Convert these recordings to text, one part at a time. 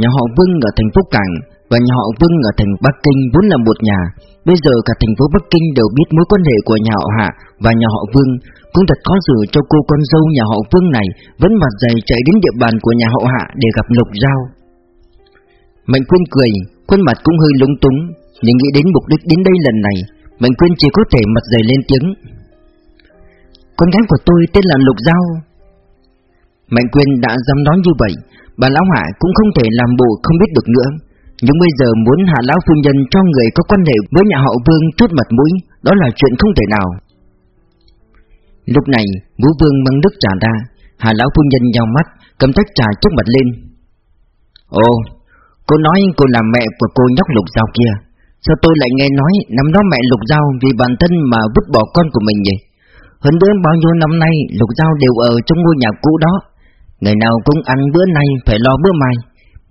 Nhà họ Vương ở thành phố Cảng và nhà họ Vương ở thành Bắc Kinh vốn là một nhà. Bây giờ cả thành phố Bắc Kinh đều biết mối quan hệ của nhà họ Hạ và nhà họ Vương. Cũng thật khó xử cho cô con dâu nhà họ Vương này vẫn mặt dày chạy đến địa bàn của nhà họ Hạ để gặp Lục Giao. Mạnh Quyên cười, khuôn mặt cũng hơi lúng túng, nhưng nghĩ đến mục đích đến đây lần này, Mạnh Quyên chỉ có thể mặt dày lên tiếng. Con gái của tôi tên là Lục Giao. Mạnh Quyên đã dám nói như vậy, bà lão Hạ cũng không thể làm bộ không biết được nữa. Nhưng bây giờ muốn hạ lão phu nhân cho người có quan hệ với nhà họ Vương chút mặt mũi, đó là chuyện không thể nào. Lúc này, Vũ Vương mang nước trà ra, hạ lão phu nhân nhau mắt, cầm tách trà trước mặt lên. Ồ, cô nói cô là mẹ của cô nhóc Lục dao kia. Sao tôi lại nghe nói năm đó mẹ Lục dao vì bản thân mà vứt bỏ con của mình vậy? Hơn nữa bao nhiêu năm nay Lục dao đều ở trong ngôi nhà cũ đó. Ngày nào cũng ăn bữa nay, phải lo bữa mai.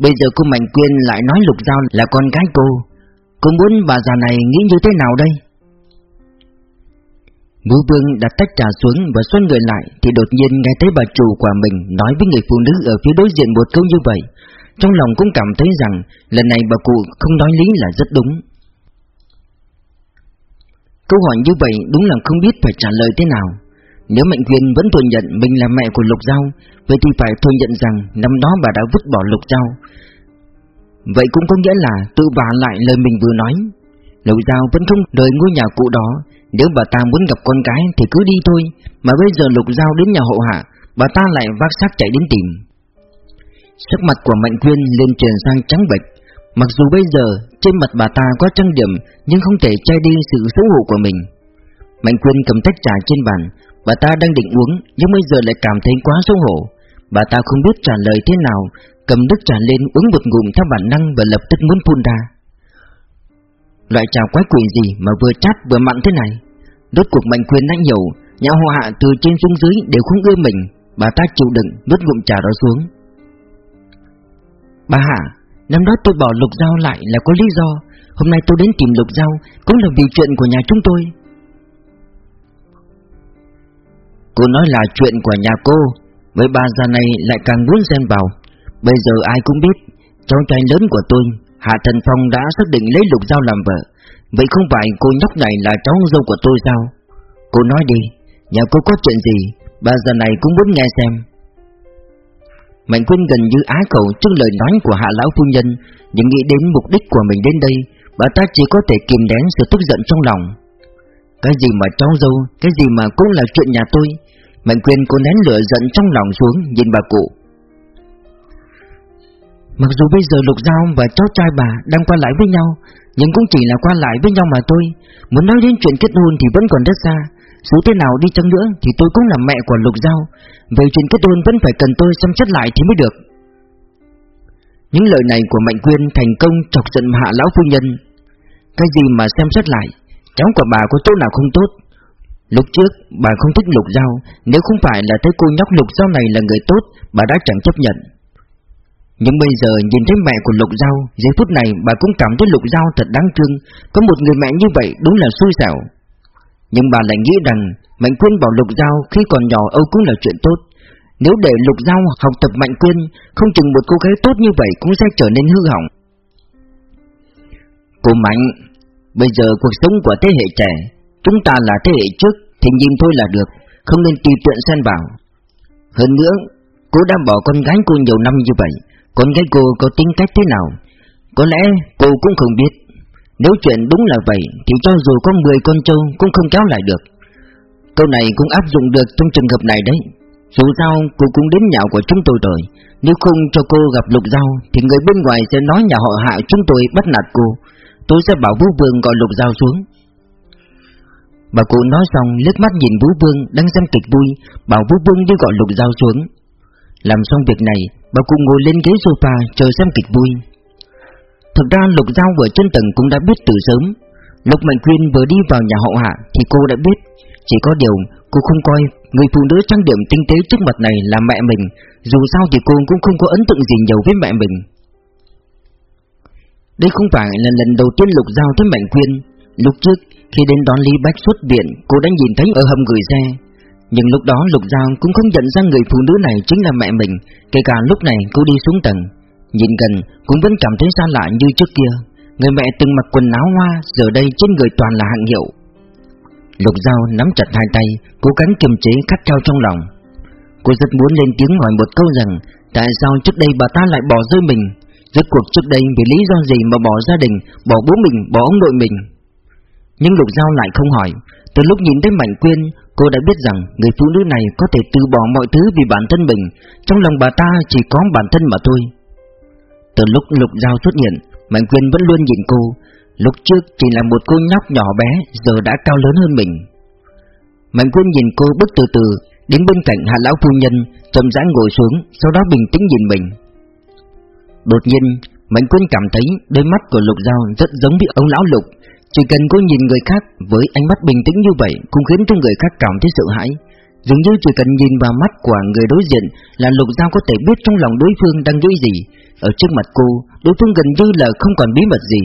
Bây giờ cô Mạnh Quyên lại nói Lục Giao là con gái cô Cô muốn bà già này nghĩ như thế nào đây? Vũ Vương đặt tách trà xuống và xoay người lại Thì đột nhiên nghe thấy bà chủ của mình nói với người phụ nữ ở phía đối diện một câu như vậy Trong lòng cũng cảm thấy rằng lần này bà cụ không nói lý là rất đúng Câu hỏi như vậy đúng là không biết phải trả lời thế nào nếu Mạnh Quyên vẫn thừa nhận mình là mẹ của Lục Giao, Vậy thì phải thừa nhận rằng năm đó bà đã vứt bỏ Lục Giao. Vậy cũng có nghĩa là tự bà lại lời mình vừa nói. Lục Giao vẫn không rời ngôi nhà cũ đó. Nếu bà ta muốn gặp con cái thì cứ đi thôi. Mà bây giờ Lục Giao đến nhà hộ hạ, Bà ta lại vác xác chạy đến tìm. Sắc mặt của Mạnh Quyên lên truyền sang trắng bệch. Mặc dù bây giờ trên mặt bà ta có trang điểm Nhưng không thể che đi sự xấu hổ của mình. Mạnh Quyên cầm tách trà trên bàn. Bà ta đang định uống, nhưng bây giờ lại cảm thấy quá xấu hổ. Bà ta không biết trả lời thế nào, Cầm nước trà lên uống một ngụm theo bản năng và lập tức muốn phun ra. Loại trà quái quỷ gì mà vừa chát vừa mặn thế này? Đốt cuộc mạnh Quyên đã nhiều Nhà hoa hạ từ trên xuống dưới đều không ưa mình. Bà ta chịu đựng, nuốt ngụm trà đó xuống. Bà Hạ, Năm đó tôi bỏ lục dao lại là có lý do. Hôm nay tôi đến tìm lục dao Cũng là vì chuyện của nhà chúng tôi. Cô nói là chuyện của nhà cô, Với bà già này lại càng muốn xen vào. Bây giờ ai cũng biết, Cháu trai lớn của tôi, Hạ Thần Phong đã xác định lấy Lục Giao làm vợ. Vậy không phải cô nhóc này là cháu dâu của tôi sao? Cô nói đi, Nhà cô có chuyện gì? Bà già này cũng muốn nghe xem. Mạnh Quyên gần như á khẩu trước lời nói của hạ lão phu nhân, Nhưng nghĩ đến mục đích của mình đến đây, Bà ta chỉ có thể kìm nén sự tức giận trong lòng. Cái gì mà cháu dâu, Cái gì mà cũng là chuyện nhà tôi? Mạnh quyền cô nén lửa giận trong lòng xuống, Nhìn bà cụ. Mặc dù bây giờ Lục Giao và cháu trai bà đang qua lại với nhau, Nhưng cũng chỉ là qua lại với nhau mà tôi Muốn nói đến chuyện kết hôn thì vẫn còn rất xa. Dù thế nào đi chăng nữa thì tôi cũng là mẹ của Lục Giao. Về chuyện kết hôn vẫn phải cần tôi xem xét lại thì mới được. Những lời này của Mạnh Quyên thành công chọc giận hạ lão phu nhân. Cái gì mà xem xét lại? Cháu của bà có chỗ nào không tốt? Lúc trước, bà không thích Lục Giao Nếu không phải là thấy cô nhóc Lục Giao này là người tốt, Bà đã chẳng chấp nhận. Nhưng bây giờ nhìn thấy mẹ của Lục Giao Giây phút này bà cũng cảm thấy Lục Giao thật đáng thương. Có một người mẹ như vậy đúng là xui xẻo. Nhưng bà lại nghĩ rằng, Mạnh Quyên bảo Lục Giao khi còn nhỏ Âu cũng là chuyện tốt. Nếu để Lục Giao học tập Mạnh Quyên, Không chừng một cô gái tốt như vậy cũng sẽ trở nên hư hỏng. Cô Mạnh, Bây giờ cuộc sống của thế hệ trẻ, Chúng ta là thế hệ trước thì nhìn thôi là được, Không nên tùy tiện xen vào. Hơn nữa, Cô đã bỏ con gái cô nhiều năm như vậy, Con gái cô có tính cách thế nào? Có lẽ cô cũng không biết. Nếu chuyện đúng là vậy, Thì cho dù có 10 con trâu Cũng không kéo lại được. Câu này cũng áp dụng được trong trường hợp này đấy. Dù sao, cô cũng đến nhà của chúng tôi rồi. Nếu không cho cô gặp lục giao, Thì người bên ngoài sẽ nói nhà họ hạ chúng tôi bắt nạt cô. Tôi sẽ bảo vũ vương gọi lục giao xuống. Bà cụ nói xong liếc mắt nhìn Vũ Vương đang xem kịch vui, Bảo Vũ Vương đi gọi Lục Giao xuống. Làm xong việc này, Bà cụ ngồi lên ghế sofa chờ xem kịch vui. Thực ra Lục Giao vừa chân tầng cũng đã biết từ sớm. Lục Mạnh Quyên vừa đi vào nhà hậu hạ Thì cô đã biết. Chỉ có điều, cô không coi Người phụ nữ trang điểm tinh tế trước mặt này là mẹ mình, Dù sao thì cô cũng không có ấn tượng gì nhiều với mẹ mình. Đây không phải là lần đầu tiên Lục Giao thấy Mạnh Quyên Lúc trước khi đến đón Lý Bách xuất viện Cô đã nhìn thấy ở hầm gửi xe. Nhưng lúc đó Lục Giao cũng không nhận ra người phụ nữ này chính là mẹ mình Kể cả lúc này cô đi xuống tầng. Nhìn gần cũng vẫn cảm thấy xa lạ như trước kia. Người mẹ từng mặc quần áo hoa Giờ đây trên người toàn là hạng hiệu. Lục Giao nắm chặt hai tay Cố gắng kiềm chế khát khao trong lòng. Cô rất muốn lên tiếng hỏi một câu rằng Tại sao trước đây bà ta lại bỏ rơi mình? Rốt cuộc trước đây vì lý do gì mà bỏ gia đình Bỏ bố mình, bỏ ông nội mình? Nhưng Lục Giao lại không hỏi. Từ lúc nhìn thấy Mạnh Quyên, Cô đã biết rằng người phụ nữ này có thể từ bỏ mọi thứ vì bản thân mình. Trong lòng bà ta chỉ có bản thân mà thôi. Từ lúc Lục Giao xuất hiện, Mạnh Quyên vẫn luôn nhìn cô. Lúc trước chỉ là một cô nhóc nhỏ bé, Giờ đã cao lớn hơn mình. Mạnh Quyên nhìn cô bước từ từ, Đến bên cạnh hạ lão phu nhân, chậm rãi ngồi xuống, Sau đó bình tĩnh nhìn mình. Đột nhiên, Mạnh Quyên cảm thấy đôi mắt của Lục Giao rất giống với ông lão Lục. Chỉ cần cô nhìn người khác với ánh mắt bình tĩnh như vậy Cũng khiến cho người khác cảm thấy sợ hãi. Dường như chỉ cần nhìn vào mắt của người đối diện Là Lục Giao có thể biết trong lòng đối phương đang nghĩ gì. Ở trước mặt cô, Đối phương gần như là không còn bí mật gì.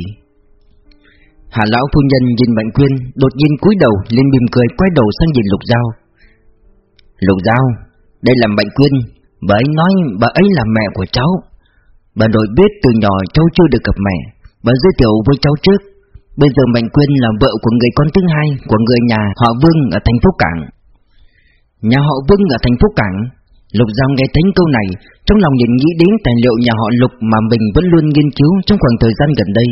Hạ lão phu nhân nhìn Mạnh Quyên, Đột nhiên cúi đầu lên mỉm cười quay đầu sang nhìn Lục Giao Lục Giao Đây là Mạnh Quyên, Bà ấy nói bà ấy là mẹ của cháu. Bà nội biết từ nhỏ cháu chưa được gặp mẹ, Bà giới thiệu với cháu trước. Bây giờ Mạnh Quyên là vợ của người con thứ hai Của người nhà họ Vương ở thành phố Cảng. Nhà họ Vương ở thành phố Cảng, Lục Giao nghe thấy câu này, Trong lòng nhìn nghĩ đến tài liệu nhà họ Lục Mà mình vẫn luôn nghiên cứu trong khoảng thời gian gần đây.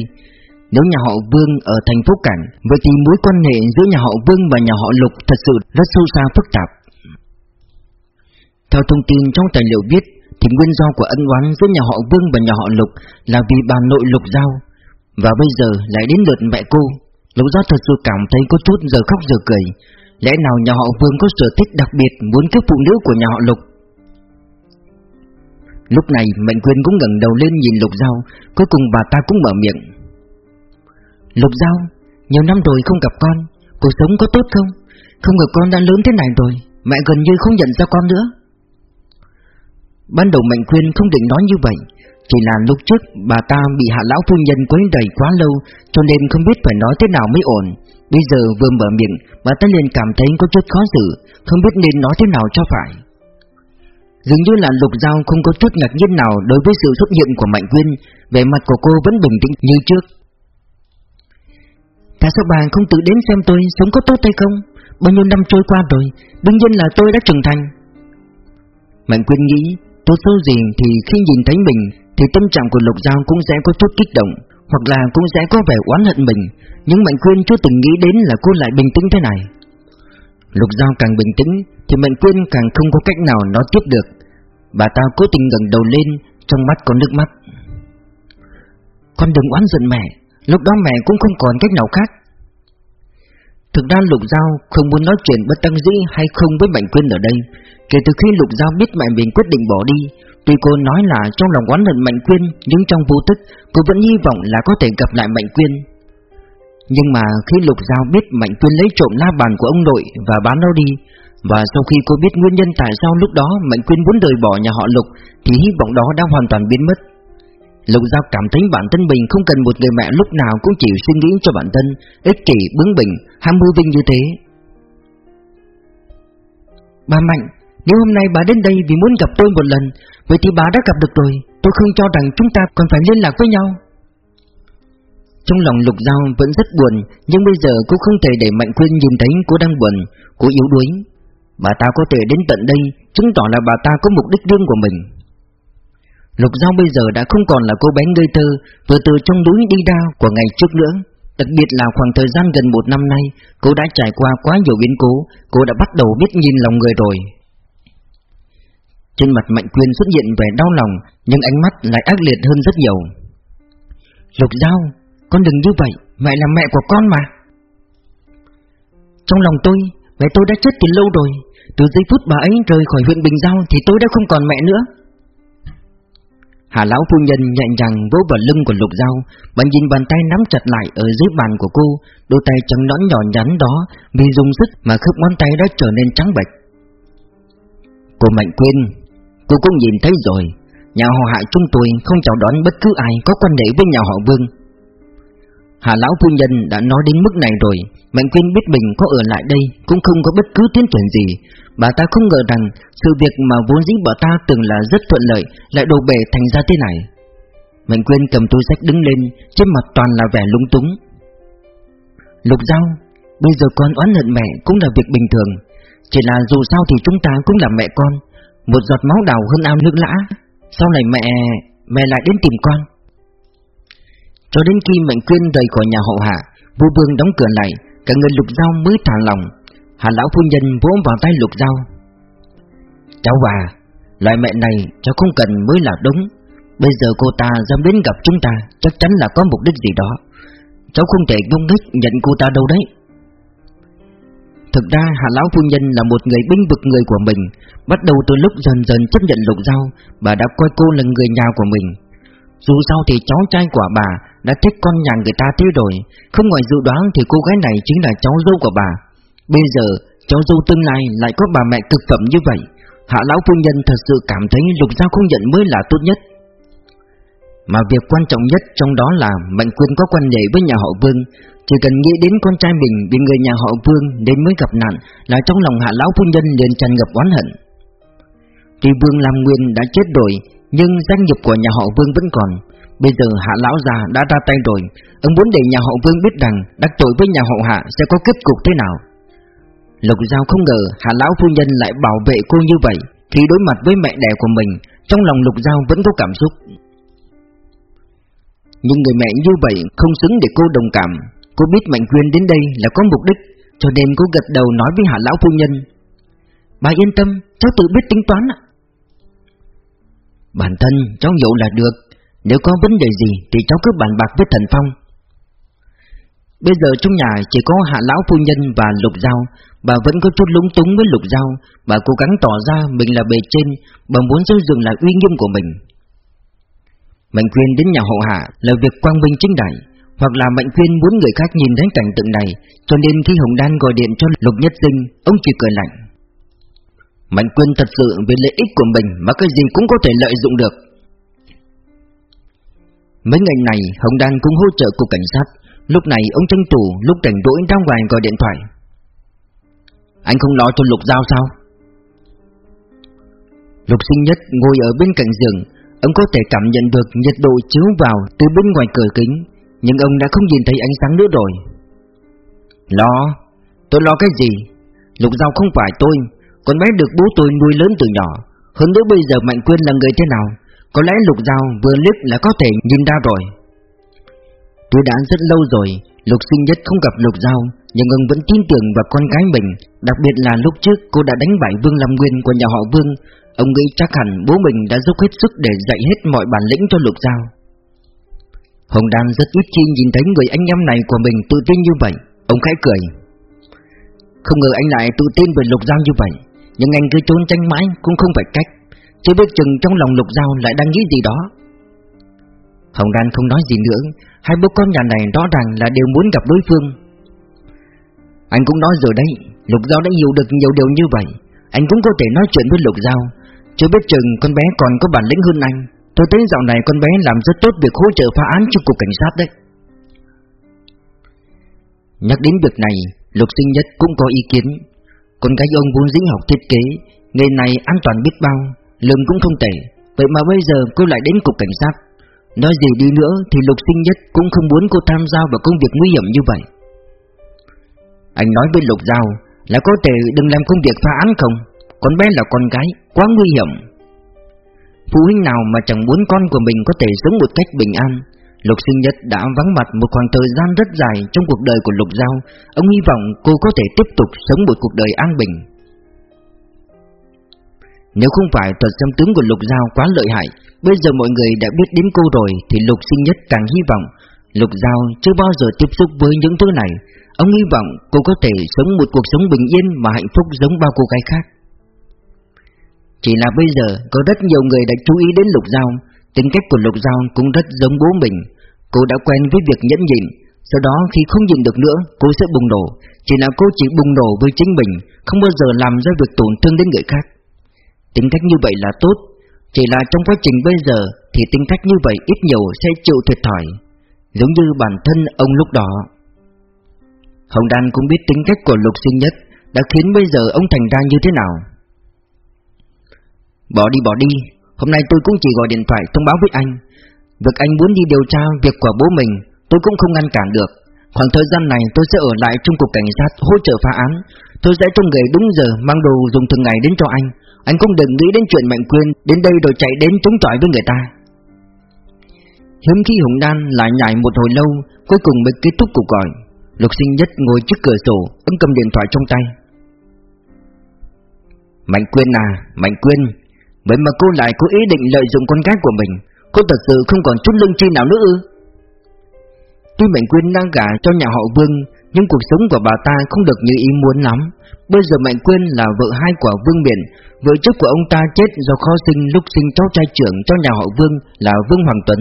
Nếu nhà họ Vương ở thành phố Cảng, Vậy thì mối quan hệ giữa nhà họ Vương và nhà họ Lục Thật sự rất sâu xa phức tạp. Theo thông tin trong tài liệu viết Thì nguyên do của ân oán giữa nhà họ Vương và nhà họ Lục Là vì bà nội Lục Giao và bây giờ lại đến lượt mẹ cô. Lục Giao thật sự cảm thấy có chút giờ khóc giờ cười. Lẽ nào nhà họ Vương có sở thích đặc biệt muốn cướp phụ nữ của nhà họ Lục? Lúc này, Mạnh Quyên cũng ngẩng đầu lên nhìn Lục Giao. Cuối cùng bà ta cũng mở miệng. Lục Giao, Nhiều năm rồi không gặp con. Cuộc sống có tốt không? Không ngờ con đã lớn thế này rồi. Mẹ gần như không nhận ra con nữa. Ban đầu Mạnh Quyên không định nói như vậy. Chỉ là lúc trước bà ta bị hạ lão phu nhân quấy đầy quá lâu, Cho nên không biết phải nói thế nào mới ổn. Bây giờ vừa mở miệng, Bà ta liền cảm thấy có chút khó xử, Không biết nên nói thế nào cho phải. Dường như là Lục Giao không có chút ngạc nhiên nào Đối với sự xuất hiện của Mạnh Quyên, Vẻ mặt của cô vẫn bình tĩnh như trước. Tại sao bà không tự đến xem tôi, sống có tốt hay không? Bao nhiêu năm trôi qua rồi, Đương nhiên là tôi đã trưởng thành. Mạnh Quyên nghĩ, Tốt số gì thì khi nhìn thấy mình thì tâm trạng của Lục Giao cũng sẽ có chút kích động, Hoặc là cũng sẽ có vẻ oán hận mình. Nhưng Mạnh Quyên chưa từng nghĩ đến là cô lại bình tĩnh thế này. Lục Giao càng bình tĩnh, Thì Mạnh Quyên càng không có cách nào nói tiếp được. Bà ta cố tình ngẩng đầu lên, Trong mắt có nước mắt. Con đừng oán giận mẹ, Lúc đó mẹ cũng không còn cách nào khác. Thực ra Lục Giao không muốn nói chuyện bất tăng dĩ hay không với Mạnh Quyên ở đây, Kể từ khi Lục Giao biết mẹ mình quyết định bỏ đi Tuy cô nói là trong lòng oán hận Mạnh Quyên Nhưng trong vô thức cô vẫn hy vọng là có thể gặp lại Mạnh Quyên. Nhưng mà khi Lục Giao biết Mạnh Quyên lấy trộm la bàn của ông nội và bán nó đi Và sau khi cô biết nguyên nhân tại sao lúc đó Mạnh Quyên muốn rời bỏ nhà họ Lục Thì hy vọng đó đã hoàn toàn biến mất. Lục Giao cảm thấy bản thân mình không cần một người mẹ lúc nào cũng chỉ suy nghĩ cho bản thân Ích kỷ, bướng bỉnh, ham mưu vinh như thế. Ba Mạnh, nếu hôm nay bà đến đây vì muốn gặp tôi một lần, Vậy thì bà đã gặp được rồi Tôi không cho rằng chúng ta còn phải liên lạc với nhau. Trong lòng Lục Giao vẫn rất buồn, Nhưng bây giờ cô không thể để Mạnh Quyên nhìn thấy cô đang buồn, Cô yếu đuối. Bà ta có thể đến tận đây, Chứng tỏ là bà ta có mục đích riêng của mình. Lục Giao bây giờ đã không còn là cô bé ngây thơ, Vừa từ trong núi đi ra của ngày trước nữa. Đặc biệt là khoảng thời gian gần một năm nay, Cô đã trải qua quá nhiều biến cố, Cô đã bắt đầu biết nhìn lòng người rồi. Trên mặt Mạnh Quyên xuất hiện vẻ đau lòng Nhưng ánh mắt lại ác liệt hơn rất nhiều. Lục Giao Con đừng như vậy Mẹ là mẹ của con mà. Trong lòng tôi Mẹ tôi đã chết từ lâu rồi Từ giây phút bà ấy rời khỏi huyện Bình Giao Thì tôi đã không còn mẹ nữa. Hà lão phu nhân nhẹ nhàng vỗ vào lưng của Lục Giao, bà nhìn bàn tay nắm chặt lại ở dưới bàn của cô, đôi tay trắng nõn nhỏ nhắn đó vì dùng sức mà khớp ngón tay đã trở nên trắng bệch. Cô Mạnh Quyên, cô cũng nhìn thấy rồi, nhà họ Hạ chúng tôi không chào đón bất cứ ai có quan hệ với nhà họ Vương. Hà lão phu nhân đã nói đến mức này rồi, Mạnh Quyên biết mình có ở lại đây cũng không có bất cứ tiến triển gì, Bà ta không ngờ rằng sự việc mà vốn dĩ bà ta tưởng là rất thuận lợi lại đổ bể thành ra thế này. Mạnh Quyên cầm túi sách đứng lên Trên mặt toàn là vẻ lung túng. Lục Giao Bây giờ con oán hận mẹ cũng là việc bình thường. Chỉ là dù sao thì chúng ta cũng là mẹ con. Một giọt máu đào hơn ao nước lã. Sau này mẹ Mẹ lại đến tìm con. Cho đến khi Mạnh Quyên rời khỏi nhà hậu hạ, Vua Vương đóng cửa lại, Cả người Lục Giao mới thả lòng. Hà lão phu nhân vỗ vào tay Lục Giao Cháu bà Loại mẹ này cháu không cần mới là đúng. Bây giờ cô ta dám đến gặp chúng ta, Chắc chắn là có mục đích gì đó. Cháu không thể ngung nghích nhận cô ta đâu đấy. Thực ra Hạ Lão Phu Nhân là một người binh vực người của mình, Bắt đầu từ lúc dần dần chấp nhận lục giao, Bà đã coi cô là người nhà của mình. Dù sao thì cháu trai của bà đã thích con nhà người ta thế rồi, Không ngoài dự đoán thì cô gái này chính là cháu dâu của bà. Bây giờ, cháu dâu tương lai lại có bà mẹ cực phẩm như vậy, Hạ Lão Phu Nhân thật sự cảm thấy lục giao không nhận mới là tốt nhất. Mà việc quan trọng nhất trong đó là Mạnh Quyên có quan hệ với nhà họ Vương chỉ cần nghĩ đến con trai mình bị người nhà họ Vương đến mới gặp nạn, Là trong lòng hạ lão phu nhân liền tràn ngập oán hận. Tuy Vương Lam Nguyên đã chết rồi, Nhưng danh nghiệp của nhà họ Vương vẫn còn. Bây giờ hạ lão già đã ra tay rồi, Ông muốn để nhà họ Vương biết rằng Đắc tội với nhà họ hạ sẽ có kết cục thế nào. Lục Giao không ngờ hạ lão phu nhân lại bảo vệ cô như vậy Khi đối mặt với mẹ đẻ của mình, Trong lòng Lục Giao vẫn có cảm xúc. Nhưng người mẹ như vậy không xứng để cô đồng cảm. Cô biết Mạnh Quyên đến đây là có mục đích Cho nên cô gật đầu nói với hạ lão phu nhân. Bà yên tâm, cháu tự biết tính toán ạ. Bản thân cháu hiểu là được Nếu có vấn đề gì thì cháu cứ bàn bạc với Thần Phong. Bây giờ trong nhà chỉ có hạ lão phu nhân và lục giao Bà vẫn có chút lúng túng với lục giao. Bà cố gắng tỏ ra mình là bề trên Bà muốn giữ dừng lại uy nghiêm của mình. Mạnh Quyên đến nhà hậu hạ là việc quang minh chính đại. Hoặc là Mạnh Quyên muốn người khác nhìn thấy cảnh tượng này, Cho nên khi Hồng Đan gọi điện cho Lục Nhất Sinh, Ông chỉ cười lạnh. Mạnh Quyên thật sự vì lợi ích của mình Mà cái gì cũng có thể lợi dụng được. Mấy ngày này, Hồng Đan cũng hỗ trợ cục cảnh sát. Lúc này, ông tranh thủ, lúc rảnh rỗi ra ngoài gọi điện thoại. Anh không nói cho Lục Giao sao? Lục sinh nhất ngồi ở bên cạnh giường, Ông có thể cảm nhận được nhiệt độ chiếu vào từ bên ngoài cửa kính. Nhưng ông đã không nhìn thấy ánh sáng nữa rồi. Lo? Tôi lo cái gì? Lục Giao không phải tôi, Con bé được bố tôi nuôi lớn từ nhỏ. Hơn nữa bây giờ Mạnh Quyên là người thế nào? Có lẽ Lục Giao vừa liếc là có thể nhìn ra rồi. Tôi đã rất lâu rồi, Lục sinh nhất không gặp Lục Giao, Nhưng ông vẫn tin tưởng vào con gái mình, Đặc biệt là lúc trước cô đã đánh bại Vương Lâm Nguyên của nhà họ Vương. Ông nghĩ chắc hẳn bố mình đã dốc hết sức để dạy hết mọi bản lĩnh cho Lục Giao. Hồng Đan rất ít khi nhìn thấy người anh em này của mình tự tin như vậy. Ông khẽ cười. Không ngờ anh lại tự tin về Lục Giao như vậy. Nhưng anh cứ trốn tranh mãi cũng không phải cách. Chưa biết chừng trong lòng Lục Giao lại đang nghĩ gì đó. Hồng Đan không nói gì nữa. Hai bố con nhà này rõ ràng là đều muốn gặp đối phương. Anh cũng nói rồi đấy. Lục Giao đã hiểu được nhiều điều như vậy. Anh cũng có thể nói chuyện với Lục Giao chưa biết chừng con bé còn có bản lĩnh hơn anh. Tôi thấy dạo này con bé làm rất tốt việc hỗ trợ phá án cho cục cảnh sát đấy. Nhắc đến việc này Lục sinh nhất cũng có ý kiến. Con gái ông vốn dĩ học thiết kế Nghề này an toàn biết bao Lương cũng không tệ. Vậy mà bây giờ cô lại đến cục cảnh sát. Nói gì đi nữa thì lục sinh nhất cũng không muốn cô tham gia vào công việc nguy hiểm như vậy. Anh nói với lục giao là có thể đừng làm công việc phá án không? Con bé là con gái, quá nguy hiểm. Phụ huynh nào mà chẳng muốn con của mình có thể sống một cách bình an? Lục sinh nhất đã vắng mặt một khoảng thời gian rất dài trong cuộc đời của Lục Giao. Ông hy vọng cô có thể tiếp tục sống một cuộc đời an bình. Nếu không phải thuật xâm tướng của Lục Giao quá lợi hại, Bây giờ mọi người đã biết đến cô rồi Thì Lục sinh nhất càng hy vọng. Lục Giao chưa bao giờ tiếp xúc với những thứ này. Ông hy vọng cô có thể sống một cuộc sống bình yên mà hạnh phúc giống bao cô gái khác chỉ là bây giờ, có rất nhiều người đã chú ý đến Lục Giao. Tính cách của Lục Giao cũng rất giống bố mình. Cô đã quen với việc nhẫn nhịn. Sau đó, khi không nhịn được nữa, Cô sẽ bùng nổ. Chỉ là cô chỉ bùng nổ với chính mình, Không bao giờ làm ra việc tổn thương đến người khác. Tính cách như vậy là tốt. Chỉ là trong quá trình bây giờ, Thì tính cách như vậy ít nhiều sẽ chịu thiệt thòi. Giống như bản thân ông lúc đó. Hồng Đan cũng biết tính cách của lục sinh nhất, Đã khiến bây giờ ông thành ra như thế nào. Bỏ đi bỏ đi. Hôm nay tôi cũng chỉ gọi điện thoại thông báo với anh. Việc anh muốn đi điều tra việc của bố mình, Tôi cũng không ngăn cản được. Khoảng thời gian này tôi sẽ ở lại trong cục cảnh sát hỗ trợ phá án. Tôi sẽ trong người đúng giờ mang đồ dùng thường ngày đến cho anh. Anh cũng đừng nghĩ đến chuyện Mạnh Quyên Đến đây rồi chạy đến chống chọi với người ta. Hiếm khi Hùng Đan lại nhảy một hồi lâu, Cuối cùng mới kết thúc cuộc gọi. Lục sinh nhất ngồi trước cửa sổ, Ấn cầm điện thoại trong tay. Mạnh Quyên à Mạnh Quyên Vậy mà cô lại có ý định lợi dụng con gái của mình. Cô thật sự không còn chút lương chi nào nữa ư? Tuy Mạnh Quyên đang gả cho nhà họ Vương, Nhưng cuộc sống của bà ta không được như ý muốn lắm. Bây giờ Mạnh Quyên là vợ hai của Vương Biển Vợ trước của ông ta chết do khó sinh lúc sinh cháu trai trưởng cho nhà họ Vương là Vương Hoàng Tuấn.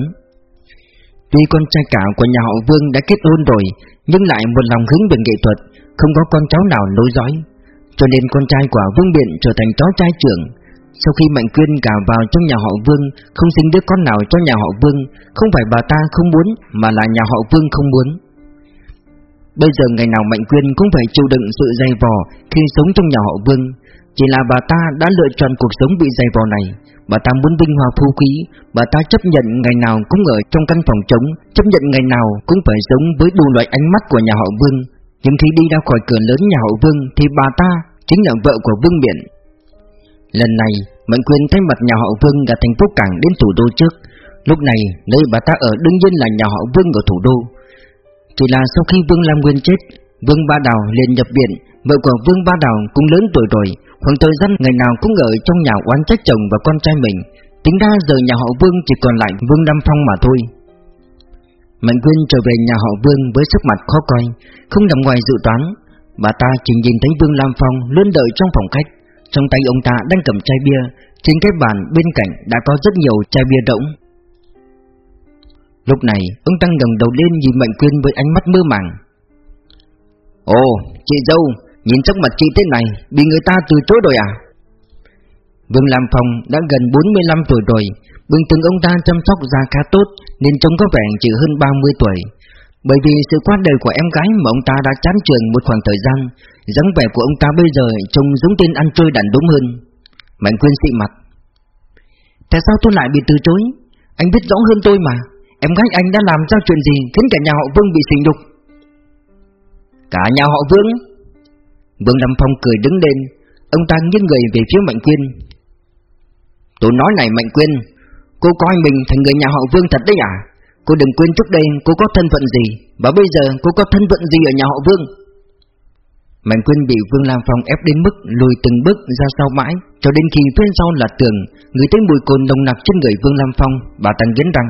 Tuy con trai cả của nhà họ Vương đã kết hôn rồi, Nhưng lại một lòng hướng về nghệ thuật, Không có con cháu nào nối dõi. Cho nên con trai của Vương Biện trở thành cháu trai trưởng. Sau khi Mạnh Quyên gả vào trong nhà họ Vương, Không sinh đứa con nào cho nhà họ Vương, Không phải bà ta không muốn, Mà là nhà họ Vương không muốn. Bây giờ ngày nào Mạnh Quyên cũng phải chịu đựng sự dày vò Khi sống trong nhà họ Vương. Chỉ là bà ta đã lựa chọn cuộc sống bị dày vò này. Bà ta muốn vinh hoa phú quý, Bà ta chấp nhận ngày nào cũng ở trong căn phòng trống, Chấp nhận ngày nào cũng phải sống với đủ loại ánh mắt của nhà họ Vương. Nhưng khi đi ra khỏi cửa lớn nhà họ Vương Thì bà ta chính là vợ của Vương biển Lần này, Mạnh Quyền thay mặt nhà họ Vương đã thành phố Cảng đến thủ đô trước. Lúc này, nơi bà ta ở đương nhiên là nhà họ Vương ở thủ đô. Chỉ là sau khi Vương Lam Nguyên chết, Vương Ba Đào liền nhập viện. Vợ của Vương Ba Đào cũng lớn tuổi rồi. Khoảng thời gian ngày nào cũng ở trong nhà oán trách chồng và con trai mình. Tính ra giờ nhà họ Vương chỉ còn lại Vương Nam Phong mà thôi. Mạnh Quyên trở về nhà họ Vương với sắc mặt khó coi, Không nằm ngoài dự toán Bà ta chỉ nhìn thấy Vương Lam Phong luôn đợi trong phòng khách. Trong tay ông ta đang cầm chai bia Trên cái bàn bên cạnh đã có rất nhiều chai bia rỗng. Lúc này ông ta ngẩng đầu lên nhìn Mạnh Quyên với ánh mắt mơ màng. Ồ, chị dâu, Nhìn sắc mặt chị thế này Bị người ta từ chối rồi à? Vương Lam Phong đã gần 45 tuổi rồi Bình thường ông ta chăm sóc da khá tốt Nên trông có vẻ chỉ hơn 30 tuổi. Bởi vì sự qua đời của em gái Mà ông ta đã chán trường một khoảng thời gian dáng vẻ của ông ta bây giờ Trông giống tên ăn chơi đàn đúng hơn. Mạnh Quyên xị mặt. Tại sao tôi lại bị từ chối? Anh biết rõ hơn tôi mà. Em gái anh đã làm ra chuyện gì Khiến cả nhà họ Vương bị sỉ nhục? Cả nhà họ Vương? Vương Lâm Phong cười đứng lên. Ông ta nghiêng người về phía Mạnh Quyên. Tôi nói này Mạnh Quyên, Cô coi mình thành người nhà họ Vương thật đấy à? Cô đừng quên trước đây cô có thân phận gì Và bây giờ cô có thân phận gì ở nhà họ Vương? Mạnh Quyên bị Vương Lam Phong ép đến mức lùi từng bước ra sau mãi, Cho đến khi phía sau là tường, Người thấy mùi cồn nồng nặc trên người Vương Lam Phong, Bà tăng nghiến răng.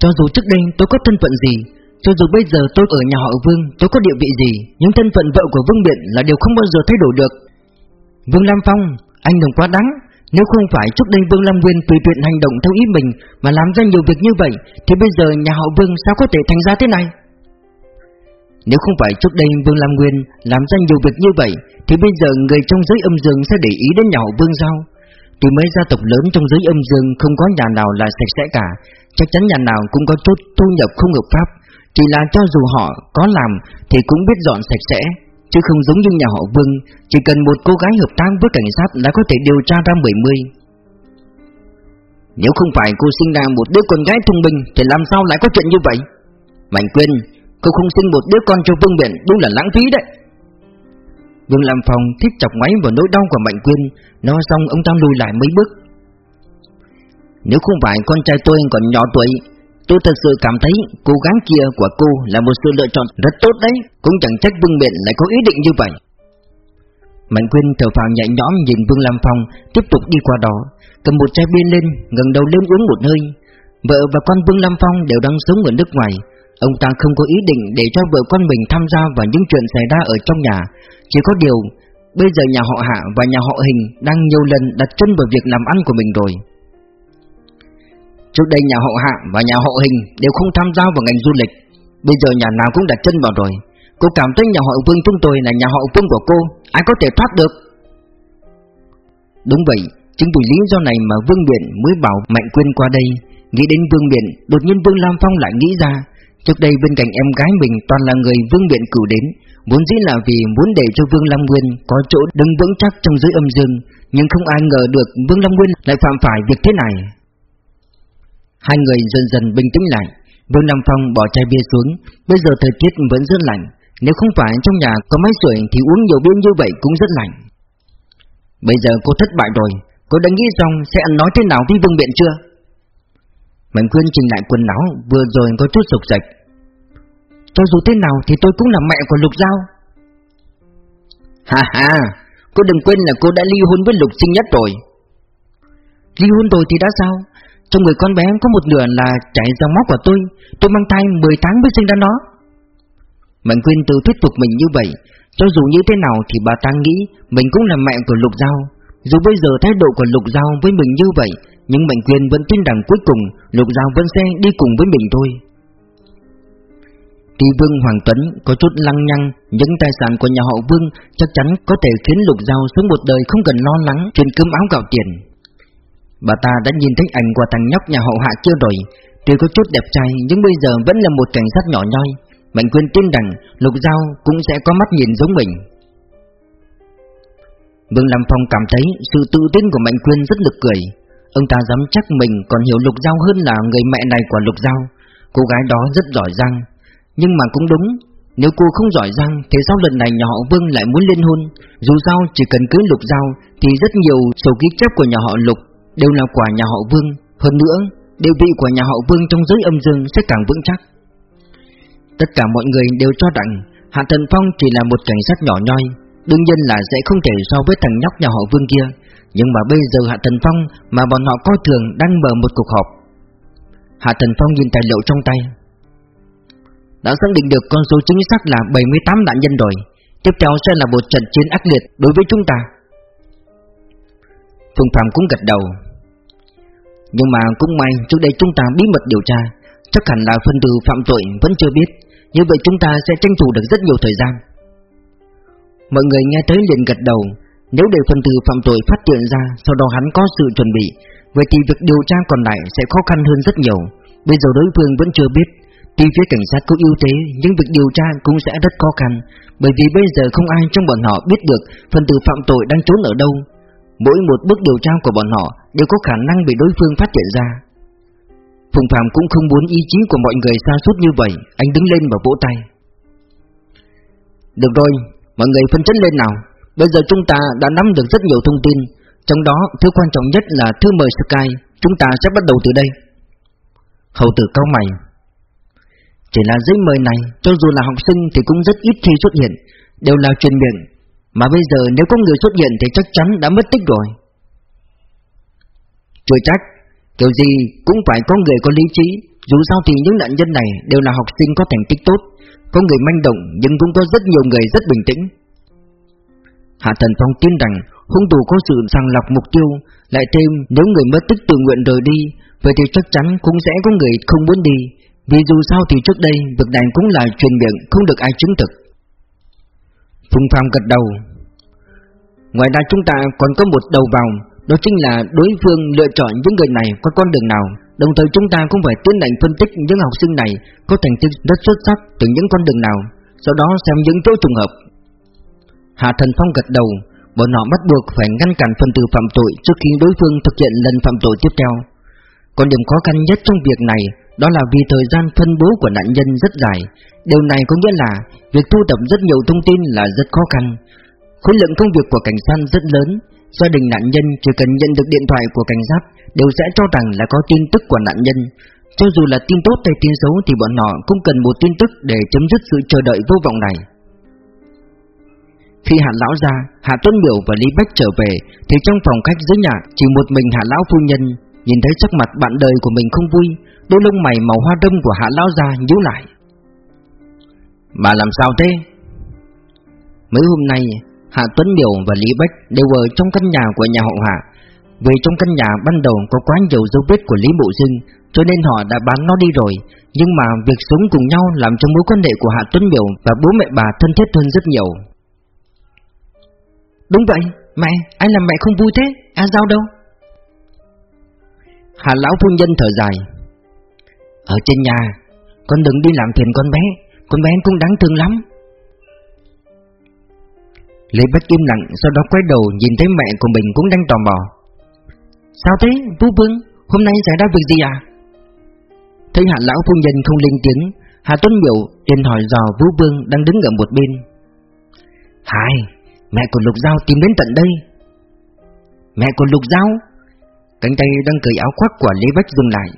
Cho dù trước đây tôi có thân phận gì, cho dù bây giờ tôi ở nhà họ Vương, Tôi có địa vị gì, Nhưng thân phận vợ của Vương Biện là điều không bao giờ thay đổi được. Vương Lam Phong, Anh đừng quá đáng, Nếu không phải trước đây Vương Lam Nguyên tùy tiện hành động theo ý mình Mà làm ra nhiều việc như vậy, Thì bây giờ nhà họ Vương sao có thể thành ra thế này? Nếu không phải trước đây Vương Lam Nguyên làm ra nhiều việc như vậy, Thì bây giờ người trong giới âm dương sẽ để ý đến nhà họ Vương sao? Tuy mấy gia tộc lớn trong giới âm dương không có nhà nào là sạch sẽ cả, Chắc chắn nhà nào cũng có chút thu nhập không hợp pháp. Chỉ là cho dù họ có làm Thì cũng biết dọn sạch sẽ, Chứ không giống như nhà họ Vương, Chỉ cần một cô gái hợp tác với cảnh sát Đã có thể điều tra ra mười mươi. Nếu không phải cô sinh ra một đứa con gái thông minh Thì làm sao lại có chuyện như vậy? Mạnh Quyên Cô không sinh một đứa con cho Vương Biển Đúng là lãng phí đấy. Vương Lam Phong thích chọc máy vào nỗi đau của Mạnh Quyên Nói xong ông ta lùi lại mấy bước. Nếu không phải con trai tôi còn nhỏ tuổi, Tôi thật sự cảm thấy cố gắng kia của cô là một sự lựa chọn rất tốt đấy, Cũng chẳng trách Vương Biện lại có ý định như vậy. Mạnh Quyên thở phào nhẹ nhõm nhìn Vương Lam Phong, Tiếp tục đi qua đó, Cầm một chai bia lên, ngẩng đầu lên uống một hơi. Vợ và con Vương Lam Phong đều đang sống ở nước ngoài Ông ta không có ý định để cho vợ con mình tham gia vào những chuyện xảy ra ở trong nhà. Chỉ có điều, Bây giờ nhà họ Hạ và nhà họ Hình đang nhiều lần đặt chân vào việc làm ăn của mình rồi. Trước đây nhà họ Hạ và nhà họ Hình đều không tham gia vào ngành du lịch. Bây giờ nhà nào cũng đặt chân vào rồi. Cô cảm thấy nhà họ Vương chúng tôi là nhà họ Vương của cô. Ai có thể thoát được? Đúng vậy, Chính vì lý do này mà Vương Biện mới bảo Mạnh Quyên qua đây. Nghĩ đến Vương Biện Đột nhiên Vương Lam Phong lại nghĩ ra Trước đây bên cạnh em gái mình toàn là người Vương Biện cử đến, Vốn dĩ là vì muốn để cho Vương Lam Nguyên có chỗ đứng vững chắc trong giới âm dương, Nhưng không ai ngờ được Vương Lam Nguyên lại phạm phải việc thế này. Hai người dần dần bình tĩnh lại, Vương Nam Phong bỏ chai bia xuống, Bây giờ thời tiết vẫn rất lạnh, Nếu không phải trong nhà có máy sưởi Thì uống nhiều bia như vậy cũng rất lạnh. Bây giờ cô thất bại rồi, Cô đã nghĩ xong sẽ ăn nói thế nào với Vương Biện chưa? Mạnh Quyên chỉnh lại quần áo Vừa rồi có chút sục sạch Cho dù thế nào thì tôi cũng là mẹ của Lục Giao. Ha ha Cô đừng quên là cô đã ly hôn với Lục Sinh Nhất rồi. Ly hôn rồi thì đã sao? Trong người con bé có một nửa là chảy dòng máu của tôi. Tôi mang thai 10 tháng mới sinh ra nó. Mạnh Quyên tự thuyết phục mình như vậy. Cho dù như thế nào thì bà ta nghĩ Mình cũng là mẹ của Lục Giao. Dù bây giờ thái độ của Lục Giao với mình như vậy nhưng Mạnh quyền vẫn tin rằng cuối cùng Lục Giao vẫn sẽ đi cùng với mình thôi. Tuy Vương Hoàng Tuấn có chút lăng nhăng, Những tài sản của nhà họ Vương Chắc chắn có thể khiến Lục Giao sống một đời Không cần lo lắng chuyện cơm áo gạo tiền. Bà ta đã nhìn thấy ảnh của thằng nhóc nhà hậu hạ chưa rồi, Tuy có chút đẹp trai Nhưng bây giờ vẫn là một cảnh sát nhỏ nhoi. Mạnh Quyên tin rằng Lục Giao cũng sẽ có mắt nhìn giống mình. Vương Lam Phong cảm thấy sự tự tin của Mạnh Quyên rất lực cười. Ông ta dám chắc mình còn hiểu Lục Giao hơn là người mẹ này của Lục Giao. Cô gái đó rất giỏi giang. Nhưng mà cũng đúng, Nếu cô không giỏi giang Thì sao lần này nhà họ Vương lại muốn liên hôn. Dù sao, chỉ cần cưới Lục Giao Thì rất nhiều sổ ghi chép của nhà họ Lục Đều là quả nhà họ Vương. Hơn nữa, địa vị của nhà họ Vương trong giới âm dương sẽ càng vững chắc. Tất cả mọi người đều cho rằng Hạ Thần Phong chỉ là một cảnh sát nhỏ nhoi, Đương nhiên là sẽ không thể so với thằng nhóc nhà họ Vương kia. Nhưng mà bây giờ Hạ Thần Phong mà bọn họ coi thường đang mở một cuộc họp. Hạ Thần Phong nhìn tài liệu trong tay. Đã xác định được con số chính xác là 78 nạn nhân rồi. Tiếp theo sẽ là một trận chiến ác liệt đối với chúng ta. Phùng Phạm cũng gật đầu. Nhưng mà cũng may trước đây chúng ta bí mật điều tra, Chắc hẳn là phân tử phạm tội vẫn chưa biết. Như vậy chúng ta sẽ tranh thủ được rất nhiều thời gian. Mọi người nghe tới liền gật đầu. Nếu để phần tử phạm tội phát hiện ra Sau đó hắn có sự chuẩn bị. Vậy thì việc điều tra còn lại sẽ khó khăn hơn rất nhiều. Bây giờ đối phương vẫn chưa biết. Tuy phía cảnh sát có ưu thế Nhưng việc điều tra cũng sẽ rất khó khăn. Bởi vì bây giờ không ai trong bọn họ biết được Phần tử phạm tội đang trốn ở đâu. Mỗi một bước điều tra của bọn họ Đều có khả năng bị đối phương phát hiện ra. Phùng Phạm cũng không muốn ý chí của mọi người xa suốt như vậy. Anh đứng lên và vỗ tay. Được rồi, mọi người phân chấn lên nào. Bây giờ chúng ta đã nắm được rất nhiều thông tin, Trong đó thứ quan trọng nhất là thư mời Sky Chúng ta sẽ bắt đầu từ đây. Hầu tử cao mày. Chỉ là giấy mời này, Cho dù là học sinh thì cũng rất ít khi xuất hiện, Đều là truyền miệng. Mà bây giờ nếu có người xuất hiện Thì chắc chắn đã mất tích rồi. Chưa chắc, Kiểu gì cũng phải có người có lý trí. Dù sao thì những nạn nhân này Đều là học sinh có thành tích tốt, Có người manh động Nhưng cũng có rất nhiều người rất bình tĩnh. Hạ Thần Phong tin rằng hung thủ có sự sàng lọc mục tiêu, Lại thêm nếu người mất tích tự nguyện rời đi, Vậy thì chắc chắn cũng sẽ có người không muốn đi. Vì dù sao thì trước đây Việc này cũng là truyền miệng, Không được ai chứng thực. Phùng Phạm gật đầu. Ngoài ra chúng ta còn có một đầu vào, Đó chính là đối phương lựa chọn những người này qua con đường nào. Đồng thời chúng ta cũng phải tiến hành phân tích những học sinh này Có thành tích rất xuất sắc từ những con đường nào, Sau đó xem những chỗ trùng hợp. Hạ Thần Phong gật đầu, Bọn họ bắt buộc phải ngăn cản phần tử phạm tội Trước khi đối phương thực hiện lần phạm tội tiếp theo. Còn điểm khó khăn nhất trong việc này, Đó là vì thời gian phân bố của nạn nhân rất dài. Điều này có nghĩa là, Việc thu thập rất nhiều thông tin là rất khó khăn. Khối lượng công việc của cảnh sát rất lớn, Gia đình nạn nhân chỉ cần nhận được điện thoại của cảnh sát Đều sẽ cho rằng là có tin tức của nạn nhân. Cho dù là tin tốt hay tin xấu Thì bọn họ cũng cần một tin tức để chấm dứt sự chờ đợi vô vọng này khi Hạ Lão ra, Hạ Tuấn Miểu và Lý Bách trở về Thì trong phòng khách dưới nhà Chỉ một mình Hạ Lão phu nhân. Nhìn thấy sắc mặt bạn đời của mình không vui Đôi lông mày màu hoa đông của Hạ Lão ra nhíu lại. Bà làm sao thế? Mấy hôm nay Hạ Tuấn Miểu và Lý Bách đều ở trong căn nhà của nhà họ Hạ. Vì trong căn nhà ban đầu có quá nhiều dấu vết của Lý Bộ Dương Cho nên họ đã bán nó đi rồi. Nhưng mà việc sống cùng nhau làm cho mối quan hệ của Hạ Tuấn Miểu và bố mẹ bà thân thiết hơn rất nhiều. Đúng vậy, mẹ, anh làm mẹ không vui thế, A Giao đâu? Hà lão phu nhân thở dài. Ở trên nhà, con đừng đi làm phiền con bé, con bé cũng đáng thương lắm. Lê Bách im lặng, sau đó quay đầu nhìn thấy mẹ của mình cũng đang tò mò. Sao thế, Vũ Vương, hôm nay xảy ra việc gì à? Thấy hạ lão phu nhân không lên tiếng Hà Tuấn Miệu liền hỏi dò Vũ Vương đang đứng ở một bên. Hai Mẹ của Lục Giao tìm đến tận đây. Mẹ của Lục Giao, Cánh tay đang cởi áo khoác của Lý Bách dừng lại.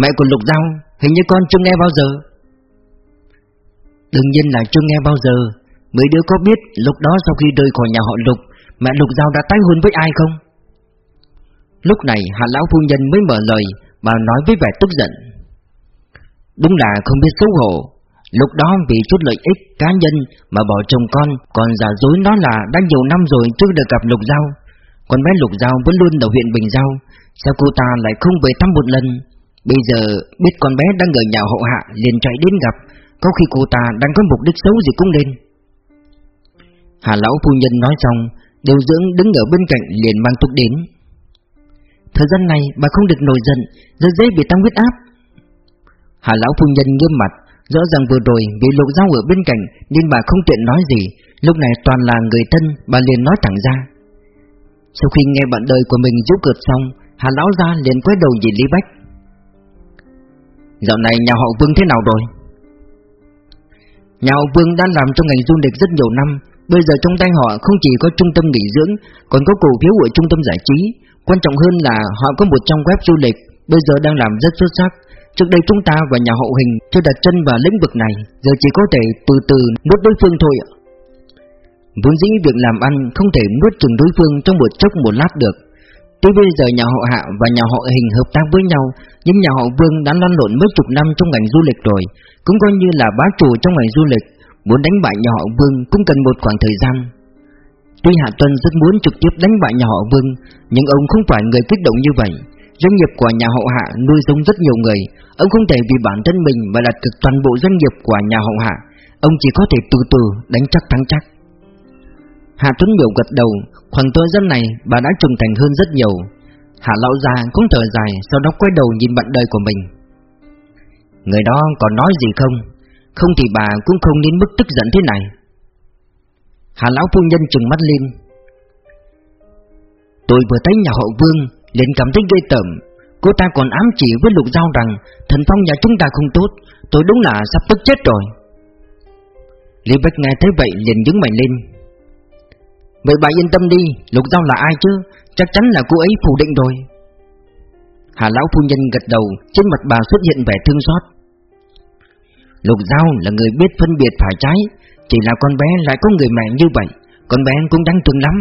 Mẹ của Lục Giao, Hình như con chưa nghe bao giờ. Đương nhiên là chưa nghe bao giờ, Mấy đứa có biết lúc đó sau khi rời khỏi nhà họ Lục, Mẹ Lục Giao đã tái hôn với ai không? Lúc này, hạ lão phu nhân mới mở lời Bà nói với vẻ tức giận. Đúng là không biết xấu hổ Lúc đó vì chút lợi ích cá nhân Mà bỏ chồng con, Còn giả dối nó là đã nhiều năm rồi chưa được gặp Lục Giao. Con bé Lục Giao vẫn luôn ở huyện Bình Giao. Sao cô ta lại không về thăm một lần? Bây giờ biết con bé đang ở nhà hậu hạ liền chạy đến gặp. Có khi cô ta đang có mục đích xấu gì cũng nên Hà lão phu nhân nói xong, Điều dưỡng đứng ở bên cạnh liền mang thuốc đến. Thời gian này bà không được nổi giận, Rất dễ bị tăng huyết áp. Hà lão phu nhân nghiêm mặt Rõ ràng vừa rồi bị lục dao ở bên cạnh Nên bà không tiện nói gì. Lúc này toàn là người thân, Bà liền nói thẳng ra. Sau khi nghe bạn đời của mình giúp cược xong, Hà lão ra liền quay đầu nhìn Lý Bách. Dạo này nhà họ Vương thế nào rồi? Nhà họ Vương đã làm trong ngành du lịch rất nhiều năm. Bây giờ trong tay họ không chỉ có trung tâm nghỉ dưỡng, Còn có cổ phiếu ở trung tâm giải trí. Quan trọng hơn là họ có một trang web du lịch. Bây giờ đang làm rất xuất sắc. Trước đây chúng ta và nhà hậu hình chưa đặt chân vào lĩnh vực này, Giờ chỉ có thể từ từ nuốt đối phương thôi ạ. Vốn dĩ việc làm ăn không thể nuốt chừng đối phương trong một chốc một lát được. Tuy bây giờ nhà họ Hạ và nhà họ Hình hợp tác với nhau, Nhưng nhà họ Vương đã lăn lộn mấy chục năm trong ngành du lịch rồi, Cũng coi như là bá chủ trong ngành du lịch, Muốn đánh bại nhà họ Vương cũng cần một khoảng thời gian. Tuy Hạ Tuân rất muốn trực tiếp đánh bại nhà họ Vương, Nhưng ông không phải người kích động như vậy. Doanh nghiệp của nhà hậu Hạ nuôi sống rất nhiều người. Ông không thể vì bản thân mình mà đặt cực toàn bộ doanh nghiệp của nhà hậu Hạ. Ông chỉ có thể từ từ đánh chắc thắng chắc. Hạ Tuấn Miểu gật đầu Khoảng thời gian này bà đã trưởng thành hơn rất nhiều. Hạ Lão già cũng thở dài, Sau đó quay đầu nhìn bạn đời của mình. Người đó còn nói gì không? Không thì bà cũng không đến mức tức giận thế này. Hạ Lão Phu Nhân trừng mắt lên. Tôi vừa thấy nhà họ Vương liền cảm thấy ghê tởm. Cô ta còn ám chỉ với Lục Giao rằng Thần phong nhà chúng ta không tốt, Tôi đúng là sắp tức chết rồi. Lý Bách nghe thấy vậy liền đứng mày lên. Vậy bà yên tâm đi, Lục Giao là ai chứ? Chắc chắn là cô ấy phủ định rồi. Hà lão phu nhân gật đầu, Trên mặt bà xuất hiện vẻ thương xót. Lục Giao là người biết phân biệt phải trái, Chỉ là con bé lại có người mẹ như vậy, Con bé cũng đáng thương lắm.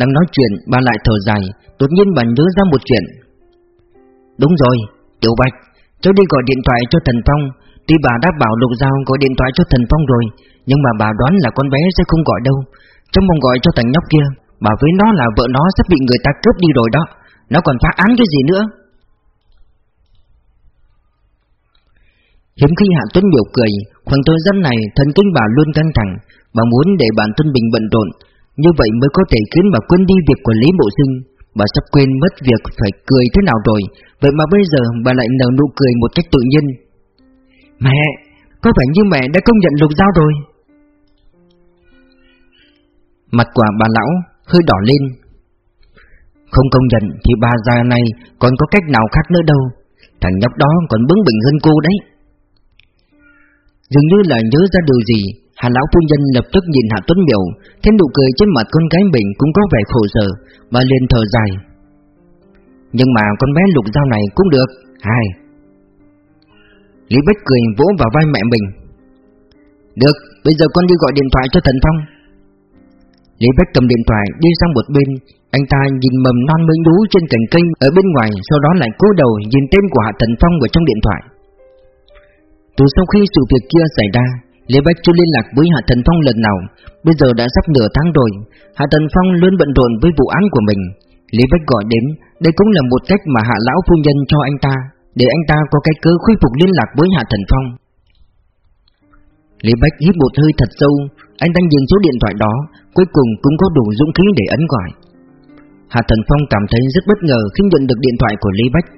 Đang nói chuyện, bà lại thở dài, Đột nhiên bà nhớ ra một chuyện. Đúng rồi, Tiểu Bạch, Cháu đi gọi điện thoại cho Thần Phong. Tuy bà đã bảo Lục Giao gọi điện thoại cho Thần Phong rồi, Nhưng mà bà đoán là con bé sẽ không gọi đâu. Trong mong gọi cho thằng nhóc kia, Bà với nó là vợ nó sắp bị người ta cướp đi rồi đó. Nó còn phá án cái gì nữa? Hiếm khi Hạ Tuấn biểu cười, Khoảng thời gian này thần kinh bà luôn căng thẳng, Bà muốn để bản thân mình bận rộn. Như vậy mới có thể khiến bà quên đi việc quản Lý Bộ Sinh Bà sắp quên mất việc phải cười thế nào rồi. Vậy mà bây giờ bà lại nở nụ cười một cách tự nhiên. Mẹ, có phải như mẹ đã công nhận lục dao rồi. Mặt quả bà lão hơi đỏ lên. Không công nhận thì bà già này còn có cách nào khác nữa đâu. Thằng nhóc đó còn bướng bỉnh hơn cô đấy. Dường như là nhớ ra điều gì Hà lão phu nhân lập tức nhìn Hạ Tuấn Miểu Thấy nụ cười trên mặt con gái mình cũng có vẻ khổ sở và liền thở dài. Nhưng mà con bé lục dao này cũng được Hai Lý Bách cười vỗ vào vai mẹ mình. Được, bây giờ con đi gọi điện thoại cho Thần Phong. Lý Bách cầm điện thoại đi sang một bên Anh ta nhìn mầm non mới đú trên cành cây ở bên ngoài Sau đó lại cúi đầu nhìn tên của Hạ Thần Phong ở trong điện thoại. Từ sau khi sự việc kia xảy ra Lý Bách chưa liên lạc với Hạ Thần Phong lần nào, Bây giờ đã sắp nửa tháng rồi. Hạ Thần Phong luôn bận rộn với vụ án của mình. Lý Bách gọi đến, Đây cũng là một cách mà Hạ Lão Phu Nhân cho anh ta, Để anh ta có cái cơ khôi phục liên lạc với Hạ Thần Phong. Lý Bách hít một hơi thật sâu, Anh đang nhìn số điện thoại đó, Cuối cùng cũng có đủ dũng khí để ấn gọi. Hạ Thần Phong cảm thấy rất bất ngờ khi nhận được điện thoại của Lý Bách.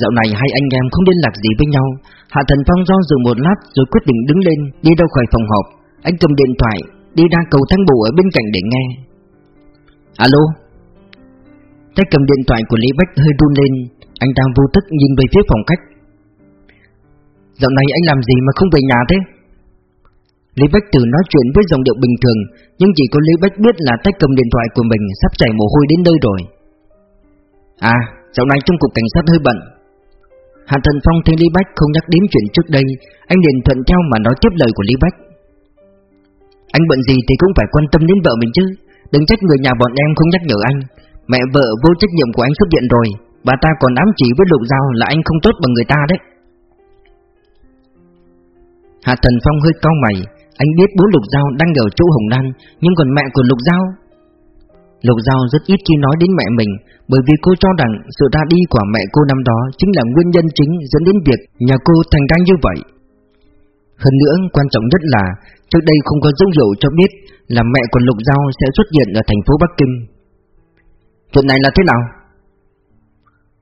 Dạo này hai anh em không liên lạc gì với nhau. Hạ Thần Phong do dự một lát rồi quyết định đứng lên, Đi đâu khỏi phòng họp. Anh cầm điện thoại, Đi ra cầu thang bộ ở bên cạnh để nghe. Alo? Tay cầm điện thoại của Lý Bách hơi run lên. Anh ta vô thức nhìn về phía phòng khách. Dạo này anh làm gì mà không về nhà thế? Lý Bách Tử nói chuyện với giọng điệu bình thường, Nhưng chỉ có Lý Bách biết là tay cầm điện thoại của mình Sắp chảy mồ hôi đến nơi rồi. À dạo này trong cục cảnh sát hơi bận. Hạ Thần Phong thấy Lý Bách không nhắc đến chuyện trước đây, Anh liền thuận theo mà nói tiếp lời của Lý Bách Anh bận gì thì cũng phải quan tâm đến vợ mình chứ, Đừng trách người nhà bọn em không nhắc nhở anh Mẹ vợ vô trách nhiệm của anh xuất hiện rồi, Bà ta còn ám chỉ với Lục dao là anh không tốt bằng người ta đấy Hạ Thần Phong hơi cau mày, Anh biết bố Lục dao đang ở chỗ Hồng Lan Nhưng còn mẹ của Lục dao? Lục Giao rất ít khi nói đến mẹ mình, Bởi vì cô cho rằng sự ra đi của mẹ cô năm đó Chính là nguyên nhân chính dẫn đến việc nhà cô thành ra như vậy Hơn nữa, quan trọng nhất là, Trước đây không có dấu hiệu cho biết Là mẹ của Lục Giao sẽ xuất hiện ở thành phố Bắc Kinh Chuyện này là thế nào?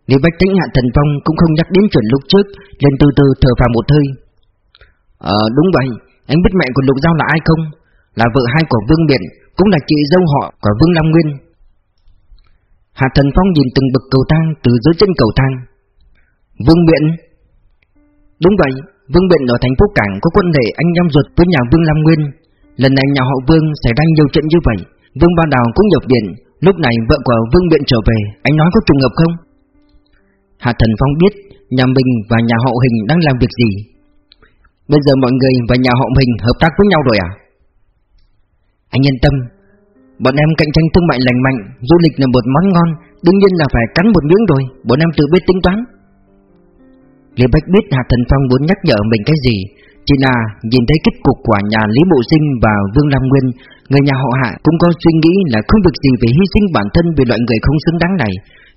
Lý Bách Tĩnh Hạ Thần Phong cũng không nhắc đến chuyện lúc trước, liền từ từ thở vào một hơi Ờ đúng vậy, Anh biết mẹ của Lục Giao là ai không? Là vợ hai của Vương Biện Cũng là chị dâu họ của Vương Lam Nguyên. Hạ Thần Phong nhìn từng bậc cầu thang từ dưới chân cầu thang. Vương Biện Đúng vậy, Vương Biện ở thành phố Cảng có quan hệ anh em ruột với nhà Vương Lam Nguyên. Lần này nhà họ Vương xảy ra nhiều chuyện như vậy, Vương Ba Đào cũng nhập viện. Lúc này vợ của Vương Biện trở về, Anh nói có trùng hợp không? Hạ Thần Phong biết nhà mình và nhà họ Hình đang làm việc gì. Bây giờ mọi người và nhà họ Hình hợp tác với nhau rồi à? Anh yên tâm. Bọn em cạnh tranh thương mại lành mạnh, Du lịch là một món ngon, Đương nhiên là phải cắn một miếng rồi, Bọn em tự biết tính toán. Lý Bách biết Hạ Thần Phong muốn nhắc nhở mình cái gì. Chỉ là nhìn thấy kết cục của nhà Lý Bộ Sinh và Vương Lam Nguyên, Người nhà họ Hạ cũng có suy nghĩ là không việc gì phải hy sinh bản thân vì loại người không xứng đáng này.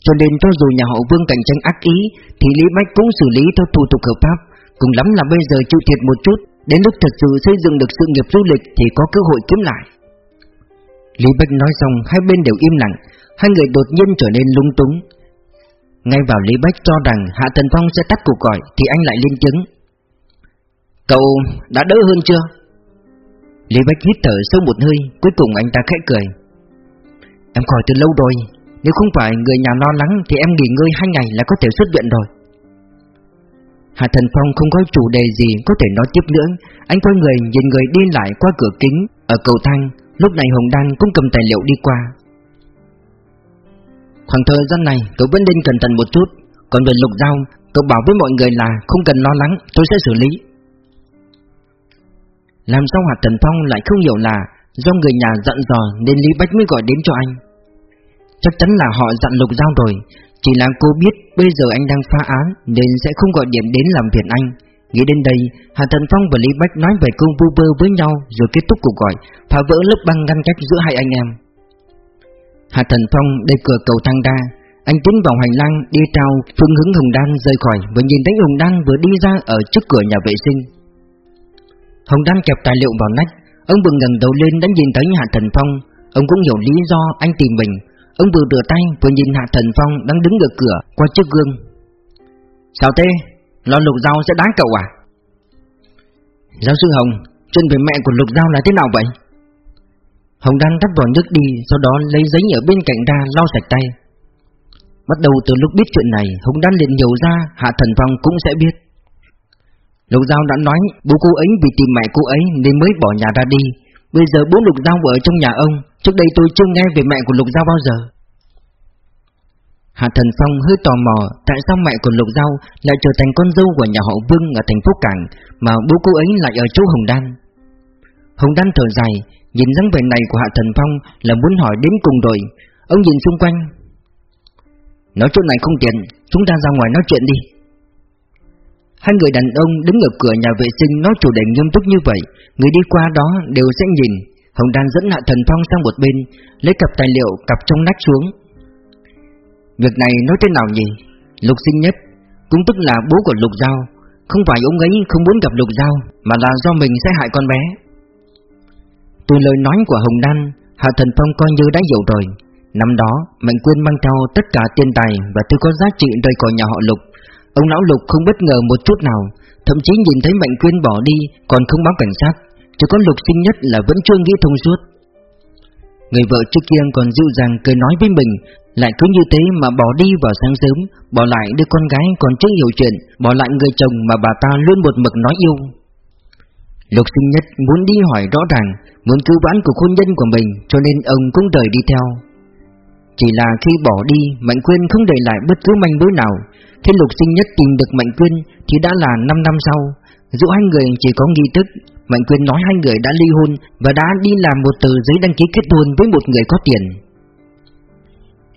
Cho nên cho dù nhà họ Vương cạnh tranh ác ý, Thì Lý Bách cũng xử lý theo thủ tục hợp pháp. Cùng lắm là bây giờ chịu thiệt một chút, Đến lúc thật sự xây dựng được sự nghiệp du lịch Thì có cơ hội kiếm lại. Lý Bách nói xong, hai bên đều im lặng. Hai người đột nhiên trở nên lung túng. Ngay vào Lý Bách cho rằng Hạ Thần Phong sẽ tắt cuộc gọi, Thì anh lại lên chứng Cậu đã đỡ hơn chưa? Lý Bách hít thở sâu một hơi, Cuối cùng anh ta khẽ cười. Em khỏi từ lâu rồi, Nếu không phải người nhà lo lắng Thì em nghỉ ngơi hai ngày là có thể xuất viện rồi. Hạ Thần Phong không có chủ đề gì có thể nói tiếp nữa. Anh quay người nhìn người đi lại qua cửa kính Ở cầu thang. Lúc này Hồng Đan cũng cầm tài liệu đi qua. Khoảng thời gian này, cậu vẫn nên cẩn thận một chút. Còn về lục giao, Cậu bảo với mọi người là không cần lo lắng, Tôi sẽ xử lý. Làm sao Hạ Tần Phong lại không hiểu là Do người nhà dặn dò Nên Lý Bách mới gọi đến cho anh? Chắc chắn là họ dặn lục giao rồi. Chỉ là cô biết bây giờ anh đang phá án Nên sẽ không gọi điện đến làm phiền anh. Nghĩ đến đây, Hà Thần Phong và Lý Bách nói về cung vu vơ với nhau Rồi kết thúc cuộc gọi, Phá vỡ lớp băng ngăn cách giữa hai anh em. Hà Thần Phong đẩy cửa cầu thang ra Anh tiến vào hành lang, đi trao phương hướng Hồng Đan rời khỏi Và nhìn thấy Hồng Đan vừa đi ra ở trước cửa nhà vệ sinh. Hồng Đan kẹp tài liệu vào nách, Ông vừa ngẩng đầu lên đã nhìn thấy Hạ Thần Phong. Ông cũng hiểu lý do anh tìm mình. Ông vừa rửa tay, vừa nhìn Hạ Thần Phong đang đứng ở cửa, qua chiếc gương. Sao thế? Lo lục dao sẽ đá cậu à? Giáo sư Hồng, chân về mẹ của lục dao là thế nào vậy? Hồng đang đắp vào nước đi Sau đó lấy giấy ở bên cạnh ra lau sạch tay Bắt đầu từ lúc biết chuyện này Hồng Đan liền nhiều ra Hạ Thần Phong cũng sẽ biết Lục Giao đã nói Bố cô ấy vì tìm mẹ cô ấy Nên mới bỏ nhà ra đi Bây giờ bố Lục Giao ở trong nhà ông Trước đây tôi chưa nghe về mẹ của Lục Giao bao giờ Hạ Thần Phong hơi tò mò Tại sao mẹ của Lục Giao Lại trở thành con dâu của nhà họ Vương ở thành phố Cảng Mà bố cô ấy lại ở chỗ Hồng Đan. Hồng Đan thở dài, Nhìn dáng vẻ này của Hạ Thần Phong Là muốn hỏi đến cùng rồi. Ông nhìn xung quanh. Nói chỗ này không tiện, Chúng ta ra ngoài nói chuyện đi. Hai người đàn ông đứng ở cửa nhà vệ sinh nói chủ đề nghiêm túc như vậy, Người đi qua đó đều sẽ nhìn. Hồng Đan dẫn Hạ Thần Phong sang một bên, Lấy cặp tài liệu cặp trong nách xuống. Việc này nói thế nào nhỉ? Lục sinh nhất, Cũng tức là bố của Lục Giao, Không phải ông ấy không muốn gặp Lục Giao, Mà là do mình sẽ hại con bé. Từ lời nói của Hồng Đan, Hạ Thần Phong coi như đã hiểu rồi. Năm đó, Mạnh Quyên mang theo tất cả tiền tài Và thứ có giá trị rời khỏi nhà họ Lục. Ông lão Lục không bất ngờ một chút nào, Thậm chí nhìn thấy Mạnh Quyên bỏ đi, Còn không báo cảnh sát, Chỉ có Lục sinh nhất là vẫn chưa nghĩ thông suốt. Người vợ trước kia còn dịu dàng cười nói với mình lại cứ như thế mà bỏ đi vào sáng sớm, Bỏ lại đứa con gái còn chưa hiểu chuyện, Bỏ lại người chồng mà bà ta luôn một mực nói yêu. Lục sinh nhất muốn đi hỏi rõ ràng, Muốn cứu vãn của hôn nhân của mình, Cho nên ông cũng rời đi theo. Chỉ là khi bỏ đi, Mạnh Quyên không để lại bất cứ manh mối nào. Khi lục sinh nhất tìm được Mạnh Quyên Thì đã là 5 năm sau. Dù hai người chỉ có nghi thức, Mạnh Quyên nói hai người đã ly hôn Và đã đi làm một tờ giấy đăng ký kết hôn với một người có tiền.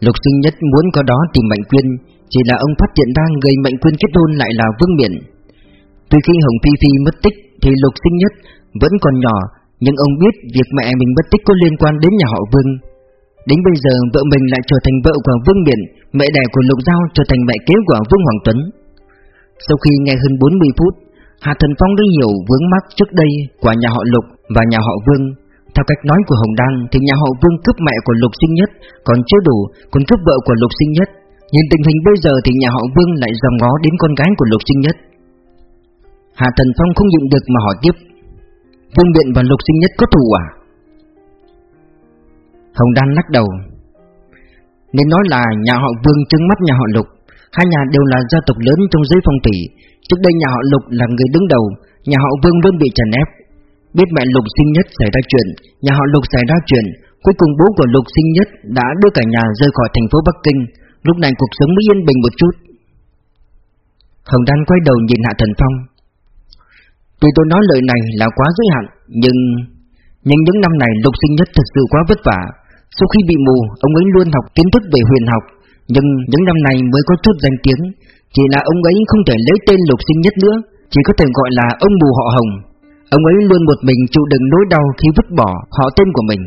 Lục sinh nhất muốn có đó tìm Mạnh Quyên, Chỉ là ông phát hiện ra người Mạnh Quyên kết hôn lại là Vương Miện. Từ khi Hồng Phi Phi mất tích Thì lục sinh nhất vẫn còn nhỏ, Nhưng ông biết việc mẹ mình mất tích có liên quan đến nhà họ Vương. Đến bây giờ vợ mình lại trở thành vợ của Vương Miện, Mẹ đẻ của Lục Giao trở thành mẹ kế của Vương Hoàng Tuấn. Sau khi nghe hơn 40 phút Hạ Thần Phong đã hiểu vướng mắc trước đây của nhà họ Lục và nhà họ Vương theo cách nói của Hồng Đăng thì nhà họ Vương cướp mẹ của Lục Sinh Nhất còn chưa đủ, còn cướp vợ của Lục Sinh Nhất. Nhìn tình hình bây giờ thì nhà họ Vương lại dòm ngó đến con gái của Lục Sinh Nhất. Hạ Thần Phong không nhịn được mà hỏi tiếp. Vương Biện và Lục Sinh Nhất có thù à? Hồng Đan lắc đầu. Nên nói là nhà họ Vương trứng mắt nhà họ Lục, hai nhà đều là gia tộc lớn trong giới phong thủy. Trước đây nhà họ Lục là người đứng đầu, nhà họ Vương luôn bị trần ép, Biết mẹ Lục Sinh Nhất xảy ra chuyện, nhà họ Lục xảy ra chuyện, cuối cùng bố của Lục Sinh Nhất đã đưa cả nhà rời khỏi thành phố Bắc Kinh, lúc này cuộc sống mới yên bình một chút. Hồng Đan quay đầu nhìn Hạ Thần Phong. Tuy tôi nói lời này là quá giới hạn, nhưng... Nhưng những năm này Lục Sinh Nhất thật sự quá vất vả. Sau khi bị mù, ông ấy luôn học kiến thức về huyền học, nhưng những năm này mới có chút danh tiếng. Chỉ là ông ấy không thể lấy tên Lục Sinh Nhất nữa, chỉ có thể gọi là ông mù họ Hồng. Ông ấy luôn một mình chịu đựng nỗi đau khi vứt bỏ họ tên của mình.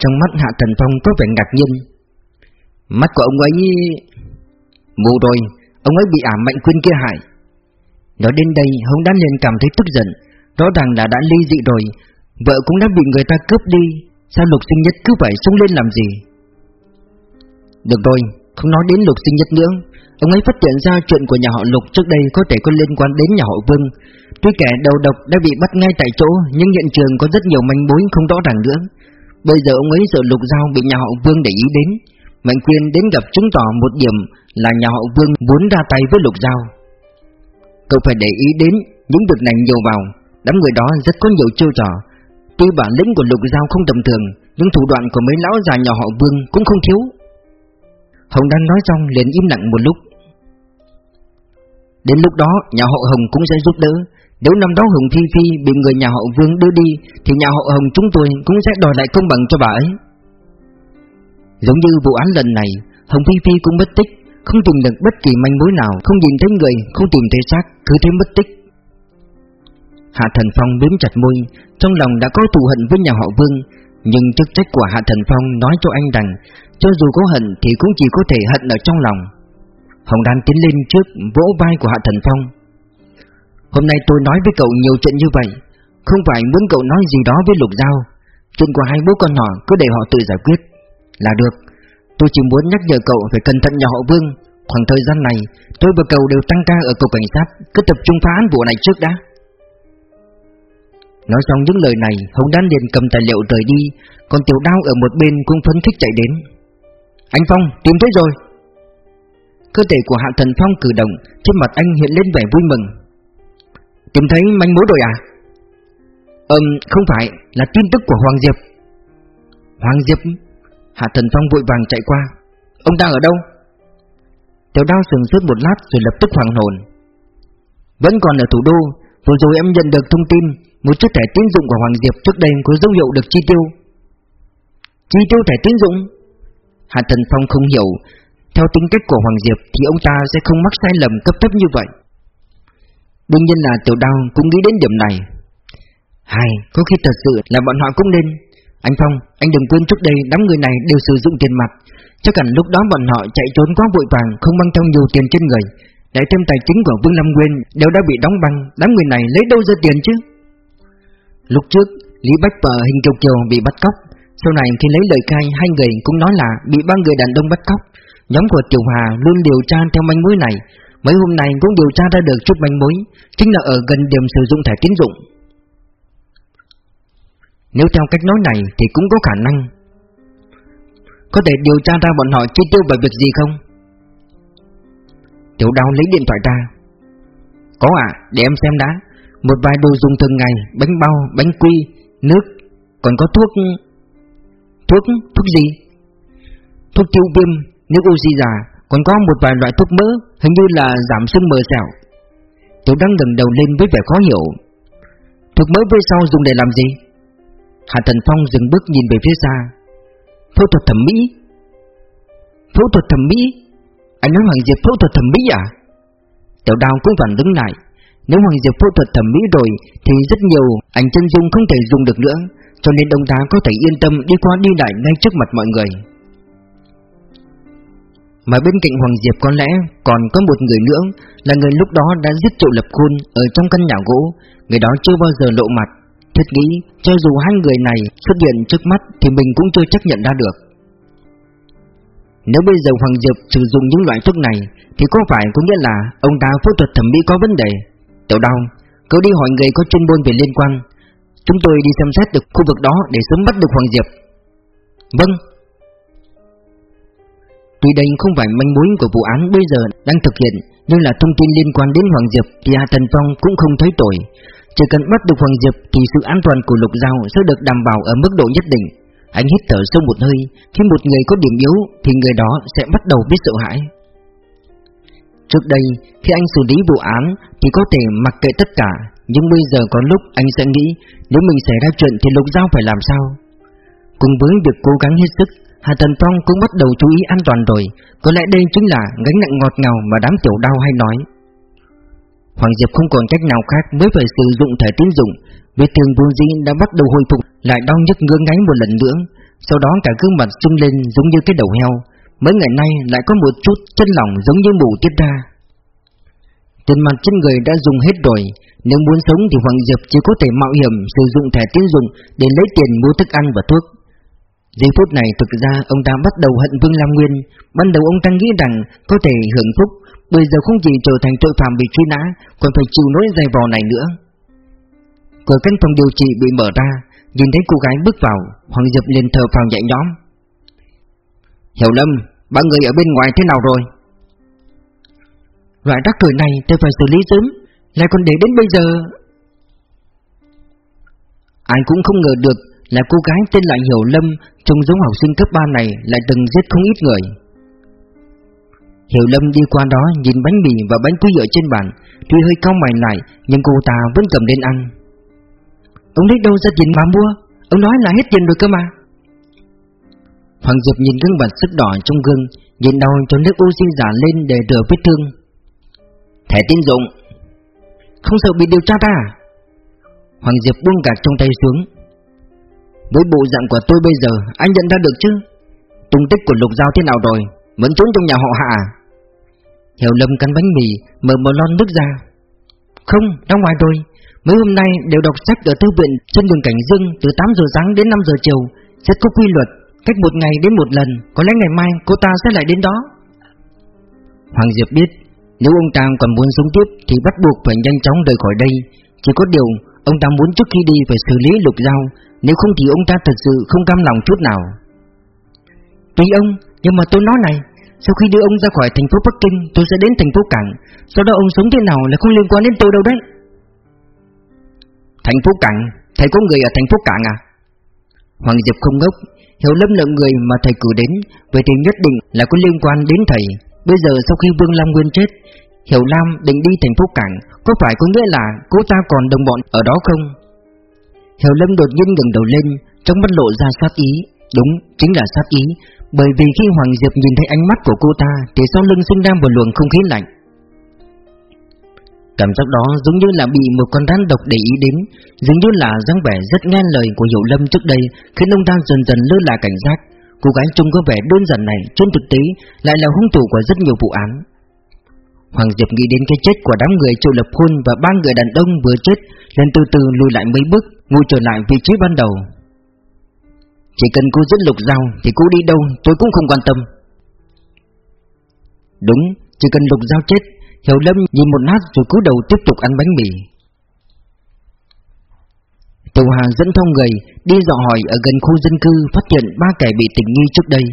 Trong mắt Hạ Thần Phong có vẻ ngạc nhiên. Mắt của ông ấy... Mù rồi, ông ấy bị ảm mạnh quyên kia hại. Nói đến đây Hồng Đan liền cảm thấy tức giận. Rõ ràng là đã ly dị rồi Vợ cũng đã bị người ta cướp đi Sao lục sinh nhất cứ phải xông lên làm gì? Được rồi Không nói đến lục sinh nhất nữa. Ông ấy phát hiện ra chuyện của nhà họ lục trước đây Có thể có liên quan đến nhà họ Vương. Tuy kẻ đầu độc đã bị bắt ngay tại chỗ, Nhưng hiện trường có rất nhiều manh mối không rõ ràng nữa. Bây giờ ông ấy sợ lục giao bị nhà họ Vương để ý đến. Mạnh quyền đến gặp chứng tỏ một điểm là nhà họ Vương muốn ra tay với lục giao. Cậu phải để ý đến những việc này nhiều vào. Đám người đó rất có nhiều chiêu trò. Tuy bản lĩnh của lục giao không tầm thường, Nhưng thủ đoạn của mấy lão già nhà họ Vương cũng không thiếu. Hồng Đan nói xong liền im lặng một lúc. Đến lúc đó nhà họ Hồng cũng sẽ giúp đỡ. Nếu năm đó Hồng Phi Phi bị người nhà họ Vương đưa đi Thì nhà họ Hồng chúng tôi cũng sẽ đòi lại công bằng cho bà ấy. Giống như vụ án lần này Hồng Phi Phi cũng mất tích Không tìm được bất kỳ manh mối nào Không nhìn thấy người, không tìm thấy xác Cứ thế mất tích. Hạ Thần Phong bếm chặt môi Trong lòng đã có thù hận với nhà họ Vương Nhưng chức trách của Hạ Thần Phong nói cho anh rằng cho dù có hận thì cũng chỉ có thể hận ở trong lòng. Hồng Đan tiến lên trước vỗ vai của Hạ Thần Phong. Hôm nay tôi nói với cậu nhiều chuyện như vậy, Không phải muốn cậu nói gì đó với Lục Giao. Chuyện của hai bố con họ cứ để họ tự giải quyết. Là được, Tôi chỉ muốn nhắc nhở cậu phải cẩn thận nhà họ Vương. Khoảng thời gian này, Tôi và cậu đều tăng ca ở cục cảnh sát, Cứ tập trung phá án vụ này trước đã. Nói xong những lời này, Hồng Đan liền cầm tài liệu rời đi, Còn Tiểu Đao ở một bên cũng phấn khích chạy đến. Anh Phong tìm thấy rồi. Cơ thể của Hạ Thần Phong cử động, Trên mặt anh hiện lên vẻ vui mừng. Tìm thấy manh mối rồi à? Ừm, không phải, Là tin tức của Hoàng Diệp. Hoàng Diệp, Hạ Thần Phong vội vàng chạy qua. Ông đang ở đâu? Tiểu đao sừng suốt một lát rồi lập tức hoàng hồn. Vẫn còn ở thủ đô, Vừa rồi em nhận được thông tin Một chiếc thẻ tín dụng của Hoàng Diệp trước đây có dấu hiệu được chi tiêu. Chi tiêu thẻ tín dụng? Hạ Thần Phong không hiểu. Theo tính cách của Hoàng Diệp Thì ông ta sẽ không mắc sai lầm cấp thấp như vậy. Đương nhiên là tiểu đao cũng nghĩ đến điểm này. Hay, có khi thật sự là bọn họ cũng nên. Anh Phong, anh đừng quên trước đây đám người này đều sử dụng tiền mặt. Chắc hẳn lúc đó bọn họ chạy trốn quá vội vàng Không mang theo nhiều tiền trên người. Để thêm tài chính của Vương Lâm Nguyên Đều đã bị đóng băng Đám người này lấy đâu ra tiền chứ? Lúc trước, Lý Bách và Hình Kiều Kiều bị bắt cóc. Sau này khi lấy lời khai Hai người cũng nói là bị ba người đàn ông bắt cóc. Nhóm của Tiểu Hà luôn điều tra theo manh mối này. Mấy hôm nay cũng điều tra ra được chút manh mối Chính là ở gần điểm sử dụng thẻ tín dụng. Nếu theo cách nói này thì cũng có khả năng. Có thể điều tra ra bọn họ chi tiêu về việc gì không? Tiểu đào lấy điện thoại ra. Có ạ, để em xem đã. Một vài đồ dùng thường ngày Bánh bao, bánh quy, nước Còn có thuốc Thuốc, thuốc gì? Thuốc tiêu viêm, nước oxy già Còn có một vài loại thuốc mỡ Hình như là giảm sưng mờ sẹo. Tiểu đăng ngẩng đầu lên với vẻ khó hiểu. Thuốc mỡ với sau dùng để làm gì? Hạ Thần Phong dừng bước nhìn về phía xa. Phẫu thuật thẩm mỹ. Phẫu thuật thẩm mỹ? Anh nói Hoàng Diệp phẫu thuật thẩm mỹ à? Tiểu đào cũng phản đứng lại. Nếu Hoàng Diệp phẫu thuật thẩm mỹ rồi, Thì rất nhiều ảnh chân dung không thể dùng được nữa, Cho nên ông ta có thể yên tâm đi qua đi lại ngay trước mặt mọi người. Mà bên cạnh Hoàng Diệp có lẽ còn có một người nữa, Là người lúc đó đã giết Triệu Lập khuôn Ở trong căn nhà gỗ. Người đó chưa bao giờ lộ mặt. Thiết nghĩ, cho dù hai người này xuất hiện trước mắt, Thì mình cũng chưa chấp nhận ra được. Nếu bây giờ Hoàng Diệp sử dụng những loại thuốc này, Thì có phải có nghĩa là Ông ta phẫu thuật thẩm mỹ có vấn đề? Tiểu đau. Cứ đi hỏi người có chuyên môn về liên quan. Chúng tôi đi xem xét được khu vực đó Để sớm bắt được Hoàng Diệp. Vâng. Tuy đây không phải manh mối của vụ án bây giờ đang thực hiện Nhưng là thông tin liên quan đến Hoàng Diệp Thì Hà Tần Phong cũng không thấy tội. Chỉ cần bắt được Hoàng Diệp thì sự an toàn của Lục Giao sẽ được đảm bảo ở mức độ nhất định. Anh hít thở sâu một hơi, khi một người có điểm yếu thì người đó sẽ bắt đầu biết sợ hãi. Trước đây, khi anh xử lý vụ án thì có thể mặc kệ tất cả, nhưng bây giờ có lúc anh sẽ nghĩ nếu mình xảy ra chuyện thì Lục Giao phải làm sao? Cùng với việc cố gắng hết sức, Hà Thần Phong cũng bắt đầu chú ý an toàn rồi, có lẽ đây chính là gánh nặng ngọt ngào mà đám tiểu đau hay nói. Hoàng Diệp không còn cách nào khác mới phải sử dụng thẻ tín dụng Vết thương vốn dĩ đã bắt đầu hồi phục Lại đau nhức ngứa ngáy một lần nữa Sau đó cả gương mặt sưng lên giống như cái đầu heo Mấy ngày nay lại có một chút chân lòng giống như mù tiết ra Tiền mặt trên người đã dùng hết rồi. Nếu muốn sống thì Hoàng Diệp chỉ có thể mạo hiểm sử dụng thẻ tín dụng Để lấy tiền mua thức ăn và thuốc. Giây phút này thực ra ông ta bắt đầu hận Vương Lam Nguyên. Ban đầu ông ta nghĩ rằng có thể hưởng phúc, Bây giờ không chỉ trở thành tội phạm bị truy nã, Còn phải chịu nỗi dày vò này nữa. Cửa căn phòng điều trị bị mở ra, Nhìn thấy cô gái bước vào, Hoàng Diệp liền thở phào nhẹ nhõm. Hiểu Lâm, Ba người ở bên ngoài thế nào rồi? Loại rác rưởi này tôi phải xử lý sớm, Lại còn để đến bây giờ. Ai cũng không ngờ được Là cô gái tên là Hiểu Lâm Trông giống học sinh cấp 3 này Lại từng giết không ít người. Hiểu Lâm đi qua đó nhìn bánh mì và bánh quy ở trên bàn, Tuy hơi cao mày lại, Nhưng cô ta vẫn cầm lên ăn. Ông lấy đâu ra tiền mà mua? Ông nói là hết tiền rồi cơ mà. Hoàng Diệp nhìn gương mặt sức đỏ trong gương, Nhìn đau cho nước oxy giả lên để rửa vết thương. Thẻ tín dụng. Không sợ bị điều tra ta à? Hoàng Diệp buông gạt trong tay xuống. Với bộ dạng của tôi bây giờ Anh nhận ra được chứ? Tung tích của lục giao thế nào rồi? Vẫn trốn trong nhà họ hạ à? Hiểu Lâm cắn bánh mì Mở một lon nước ra. Không, ra ngoài rồi. Mấy hôm nay đều đọc sách ở thư viện Trên đường Cảnh Dương Từ 8 giờ sáng đến 5 giờ chiều. Rất có quy luật Cách một ngày đến một lần. Có lẽ ngày mai cô ta sẽ lại đến đó. Hoàng Diệp biết nếu ông ta còn muốn sống tiếp Thì bắt buộc phải nhanh chóng rời khỏi đây. Chỉ có điều, Ông ta muốn trước khi đi phải xử lý lục dao Nếu không thì ông ta thật sự không cam lòng chút nào. Tùy ông, nhưng mà tôi nói này, Sau khi đưa ông ra khỏi thành phố Bắc Kinh, Tôi sẽ đến thành phố Cảng. Sau đó ông sống thế nào là không liên quan đến tôi đâu đấy. Thành phố Cảng? Thầy có người ở thành phố Cảng à? Hoàng Diệp không ngốc, Hiểu lâm lượng người mà thầy cử đến, Vậy thì nhất định là có liên quan đến thầy. Bây giờ sau khi Vương Lam Nguyên chết Hiểu Lam định đi thành phố Cảng Có phải có nghĩa là cô ta còn đồng bọn ở đó không? Hiểu Lâm đột nhiên ngẩng đầu lên Trong mắt lộ ra sát ý. Đúng, chính là sát ý bởi vì khi Hoàng Diệp nhìn thấy ánh mắt của cô ta Thì sau lưng sinh ra một luồng không khí lạnh. Cảm giác đó giống như là bị một con rắn độc để ý đến giống như là dáng vẻ rất nghe lời của Hiểu Lâm trước đây Khiến ông ta dần dần lơ là cảnh giác. Cô gái trông có vẻ đơn giản này Trên thực tế lại là hung thủ của rất nhiều vụ án. Hoàng Diệp nghĩ đến cái chết của đám người triệu lập khôn Và ba người đàn ông vừa chết Nên từ từ lùi lại mấy bước, Ngồi trở lại vị trí ban đầu. Chỉ cần cô giết lục dao Thì cô đi đâu tôi cũng không quan tâm. Đúng, Chỉ cần lục dao chết, Hiểu Lâm nhìn một nát rồi cúi đầu tiếp tục ăn bánh mì. Tàu hàng dẫn theo người Đi dò hỏi ở gần khu dân cư Phát hiện ba kẻ bị tình nghi trước đây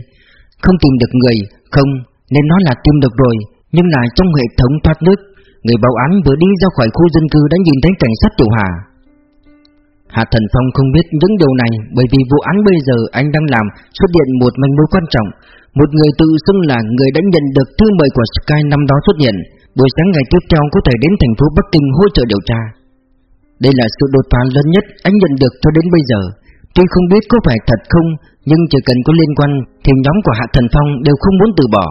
Không tìm được người Không nên nói là tìm được rồi Nhưng là trong hệ thống thoát nước Người báo án vừa đi ra khỏi khu dân cư đã nhìn thấy cảnh sát tiểu hà Hạ Thần Phong không biết những điều này bởi vì vụ án bây giờ anh đang làm xuất hiện một manh mối quan trọng. Một người tự xưng là người đã nhận được thư mời của Sky năm đó xuất hiện, buổi sáng ngày tiếp theo có thể đến thành phố Bắc Kinh hỗ trợ điều tra. Đây là sự đột phá lớn nhất anh nhận được cho đến bây giờ. Tuy không biết có phải thật không, nhưng chỉ cần có liên quan thì nhóm của Hạ Thần Phong đều không muốn từ bỏ.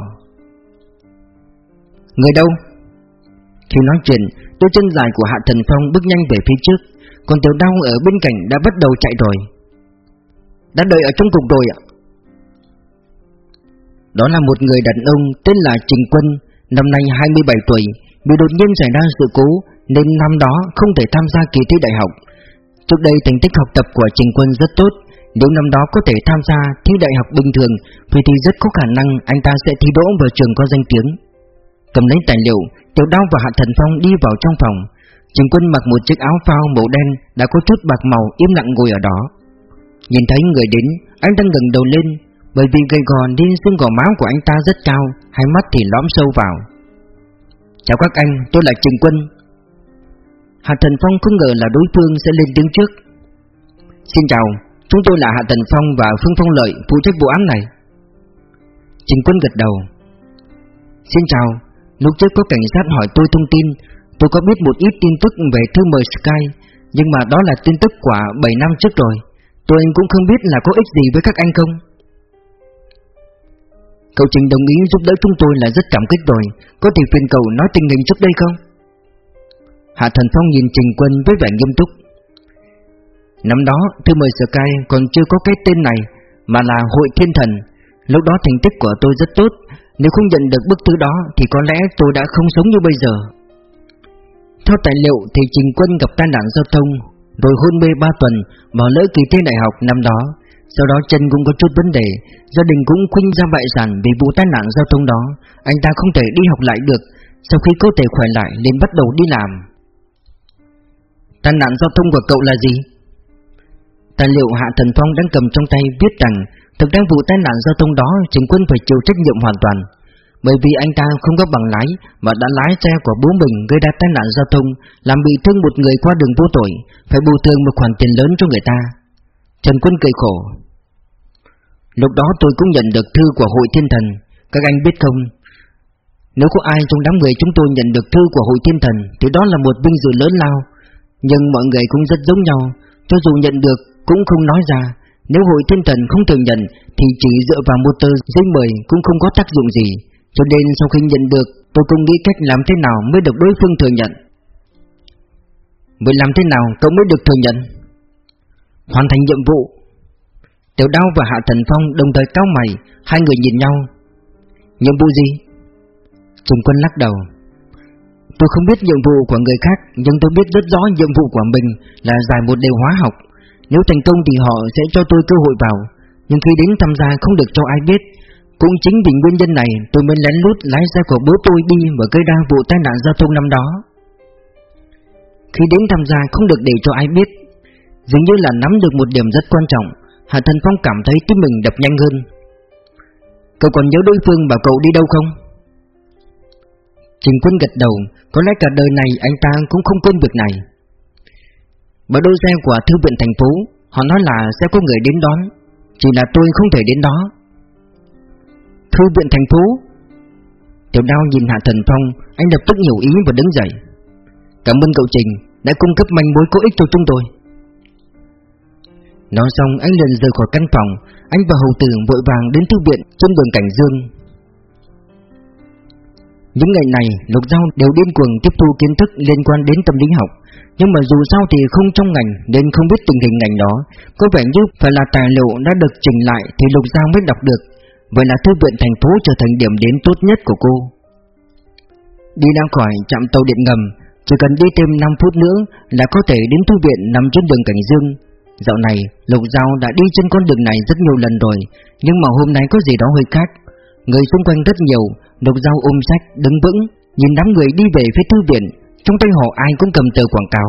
Người đâu? Khi nói chuyện, đôi chân dài của Hạ Thần Phong bước nhanh về phía trước, còn tiểu đau ở bên cạnh đã bắt đầu chạy rồi Đã đợi ở trong cục rồi ạ Đó là một người đàn ông tên là Trình Quân Năm nay 27 tuổi Bị đột nhiên xảy ra sự cố, Nên năm đó không thể tham gia kỳ thi đại học. Trước đây thành tích học tập của Trình Quân rất tốt, Nếu năm đó có thể tham gia thi đại học bình thường Vì thì rất có khả năng anh ta sẽ thi đỗ vào trường có danh tiếng. Cầm lấy tài liệu, Tiểu Đao và Hạ Thần Phong đi vào trong phòng. Trình quân mặc một chiếc áo phao màu đen Đã có chút bạc màu im lặng ngồi ở đó. Nhìn thấy người đến, Anh đang gần đầu lên, Bởi vì gầy gò nên xương gò máu của anh ta rất cao, Hai mắt thì lõm sâu vào. Chào các anh, tôi là Trình Quân. Hạ Thần Phong không ngờ là đối phương sẽ lên tiếng trước. Xin chào, chúng tôi là Hạ Thần Phong và Phương Phong Lợi phụ trách vụ án này. Trình Quân gật đầu. Xin chào, lúc trước có cảnh sát hỏi tôi thông tin Tôi có biết một ít tin tức về thư mời Sky Nhưng mà đó là tin tức quả 7 năm trước rồi. Tôi cũng không biết là có ích gì với các anh không. Cậu Trình đồng ý giúp đỡ chúng tôi là rất cảm kích rồi. Có thể phiền cậu nói tình hình trước đây không? Hạ Thần Phong nhìn Trình Quân với vẻ nghiêm túc. Năm đó, thư mời Sky còn chưa có cái tên này, Mà là Hội Thiên Thần. Lúc đó thành tích của tôi rất tốt. Nếu không nhận được bức thư đó, Thì có lẽ tôi đã không sống như bây giờ. Theo tài liệu thì Trình Quân gặp tai nạn giao thông, Rồi hôn mê 3 tuần Bỏ lỡ kỳ thi đại học năm đó. Sau đó chân cũng có chút vấn đề. Gia đình cũng khuynh ra bại sản vì vụ tai nạn giao thông đó, Anh ta không thể đi học lại được. Sau khi cơ thể khỏe lại, nên bắt đầu đi làm. Tai nạn giao thông của cậu là gì? Tài liệu Hạ Thần Phong đang cầm trong tay viết rằng, Thực ra vụ tai nạn giao thông đó Trình Quân phải chịu trách nhiệm hoàn toàn. Bởi vì anh ta không có bằng lái, Mà đã lái xe của bố mình gây ra tai nạn giao thông, Làm bị thương một người qua đường vô tội, Phải bù thường một khoản tiền lớn cho người ta. Trần Quân cười khổ. Lúc đó tôi cũng nhận được thư của hội thiên thần. Các anh biết không? Nếu có ai trong đám người chúng tôi nhận được thư của hội thiên thần, Thì đó là một vinh dự lớn lao. Nhưng mọi người cũng rất giống nhau. Cho dù nhận được, cũng không nói ra. Nếu hội thiên thần không thừa nhận, Thì chỉ dựa vào một tờ giấy mời cũng không có tác dụng gì. Cho nên sau khi nhận được, Tôi cũng nghĩ cách làm thế nào mới được đối phương thừa nhận. Vậy làm thế nào cậu mới được thừa nhận? Hoàn thành nhiệm vụ Tiểu đao và Hạ Thần Phong đồng thời cao mày Hai người nhìn nhau. Nhiệm vụ gì? Trùng quân lắc đầu. Tôi không biết nhiệm vụ của người khác Nhưng tôi biết rất rõ nhiệm vụ của mình Là giải một đề hóa học. Nếu thành công thì họ sẽ cho tôi cơ hội vào. Nhưng khi đến tham gia không được cho ai biết. Cũng chính vì nguyên nhân này tôi mới lén lút lái xe của bố tôi đi và gây ra vụ tai nạn giao thông năm đó. Khi đến tham gia không được để cho ai biết, dường như là nắm được một điểm rất quan trọng, Hạ Thần Phong cảm thấy tim mình đập nhanh hơn. Cậu còn nhớ đối phương bảo cậu đi đâu không? Trình Quân gật đầu, có lẽ cả đời này anh ta cũng không quên việc này. Bởi đôi xe của thư viện thành phố, họ nói là sẽ có người đến đón, chỉ là tôi không thể đến đó. Thư viện thành phố Tiểu đao nhìn Hạ Thần Phong Anh lập tức hiểu ý và đứng dậy Cảm ơn cậu Trình Đã cung cấp manh mối có ích cho chúng tôi Nói xong, anh liền rời khỏi căn phòng. Anh và hầu tử vội vàng đến thư viện Trên đường Cảnh Dương. Những ngày này Lục Giao đều điên cuồng tiếp thu kiến thức Liên quan đến tâm lý học. Nhưng mà dù sao thì không trong ngành, Nên không biết tình hình ngành đó. Có vẻ như phải là tài liệu đã được chỉnh lại Thì Lục Giao mới đọc được. Vậy là thư viện thành phố trở thành điểm đến tốt nhất của cô. Đi ra khỏi trạm tàu điện ngầm, Chỉ cần đi thêm 5 phút nữa là có thể đến thư viện nằm trên đường Cảnh Dương. Dạo này Lục Giao đã đi trên con đường này rất nhiều lần rồi, Nhưng mà hôm nay có gì đó hơi khác. Người xung quanh rất nhiều Lục Giao ôm sách, đứng vững, Nhìn đám người đi về phía thư viện. Trong tay họ ai cũng cầm tờ quảng cáo.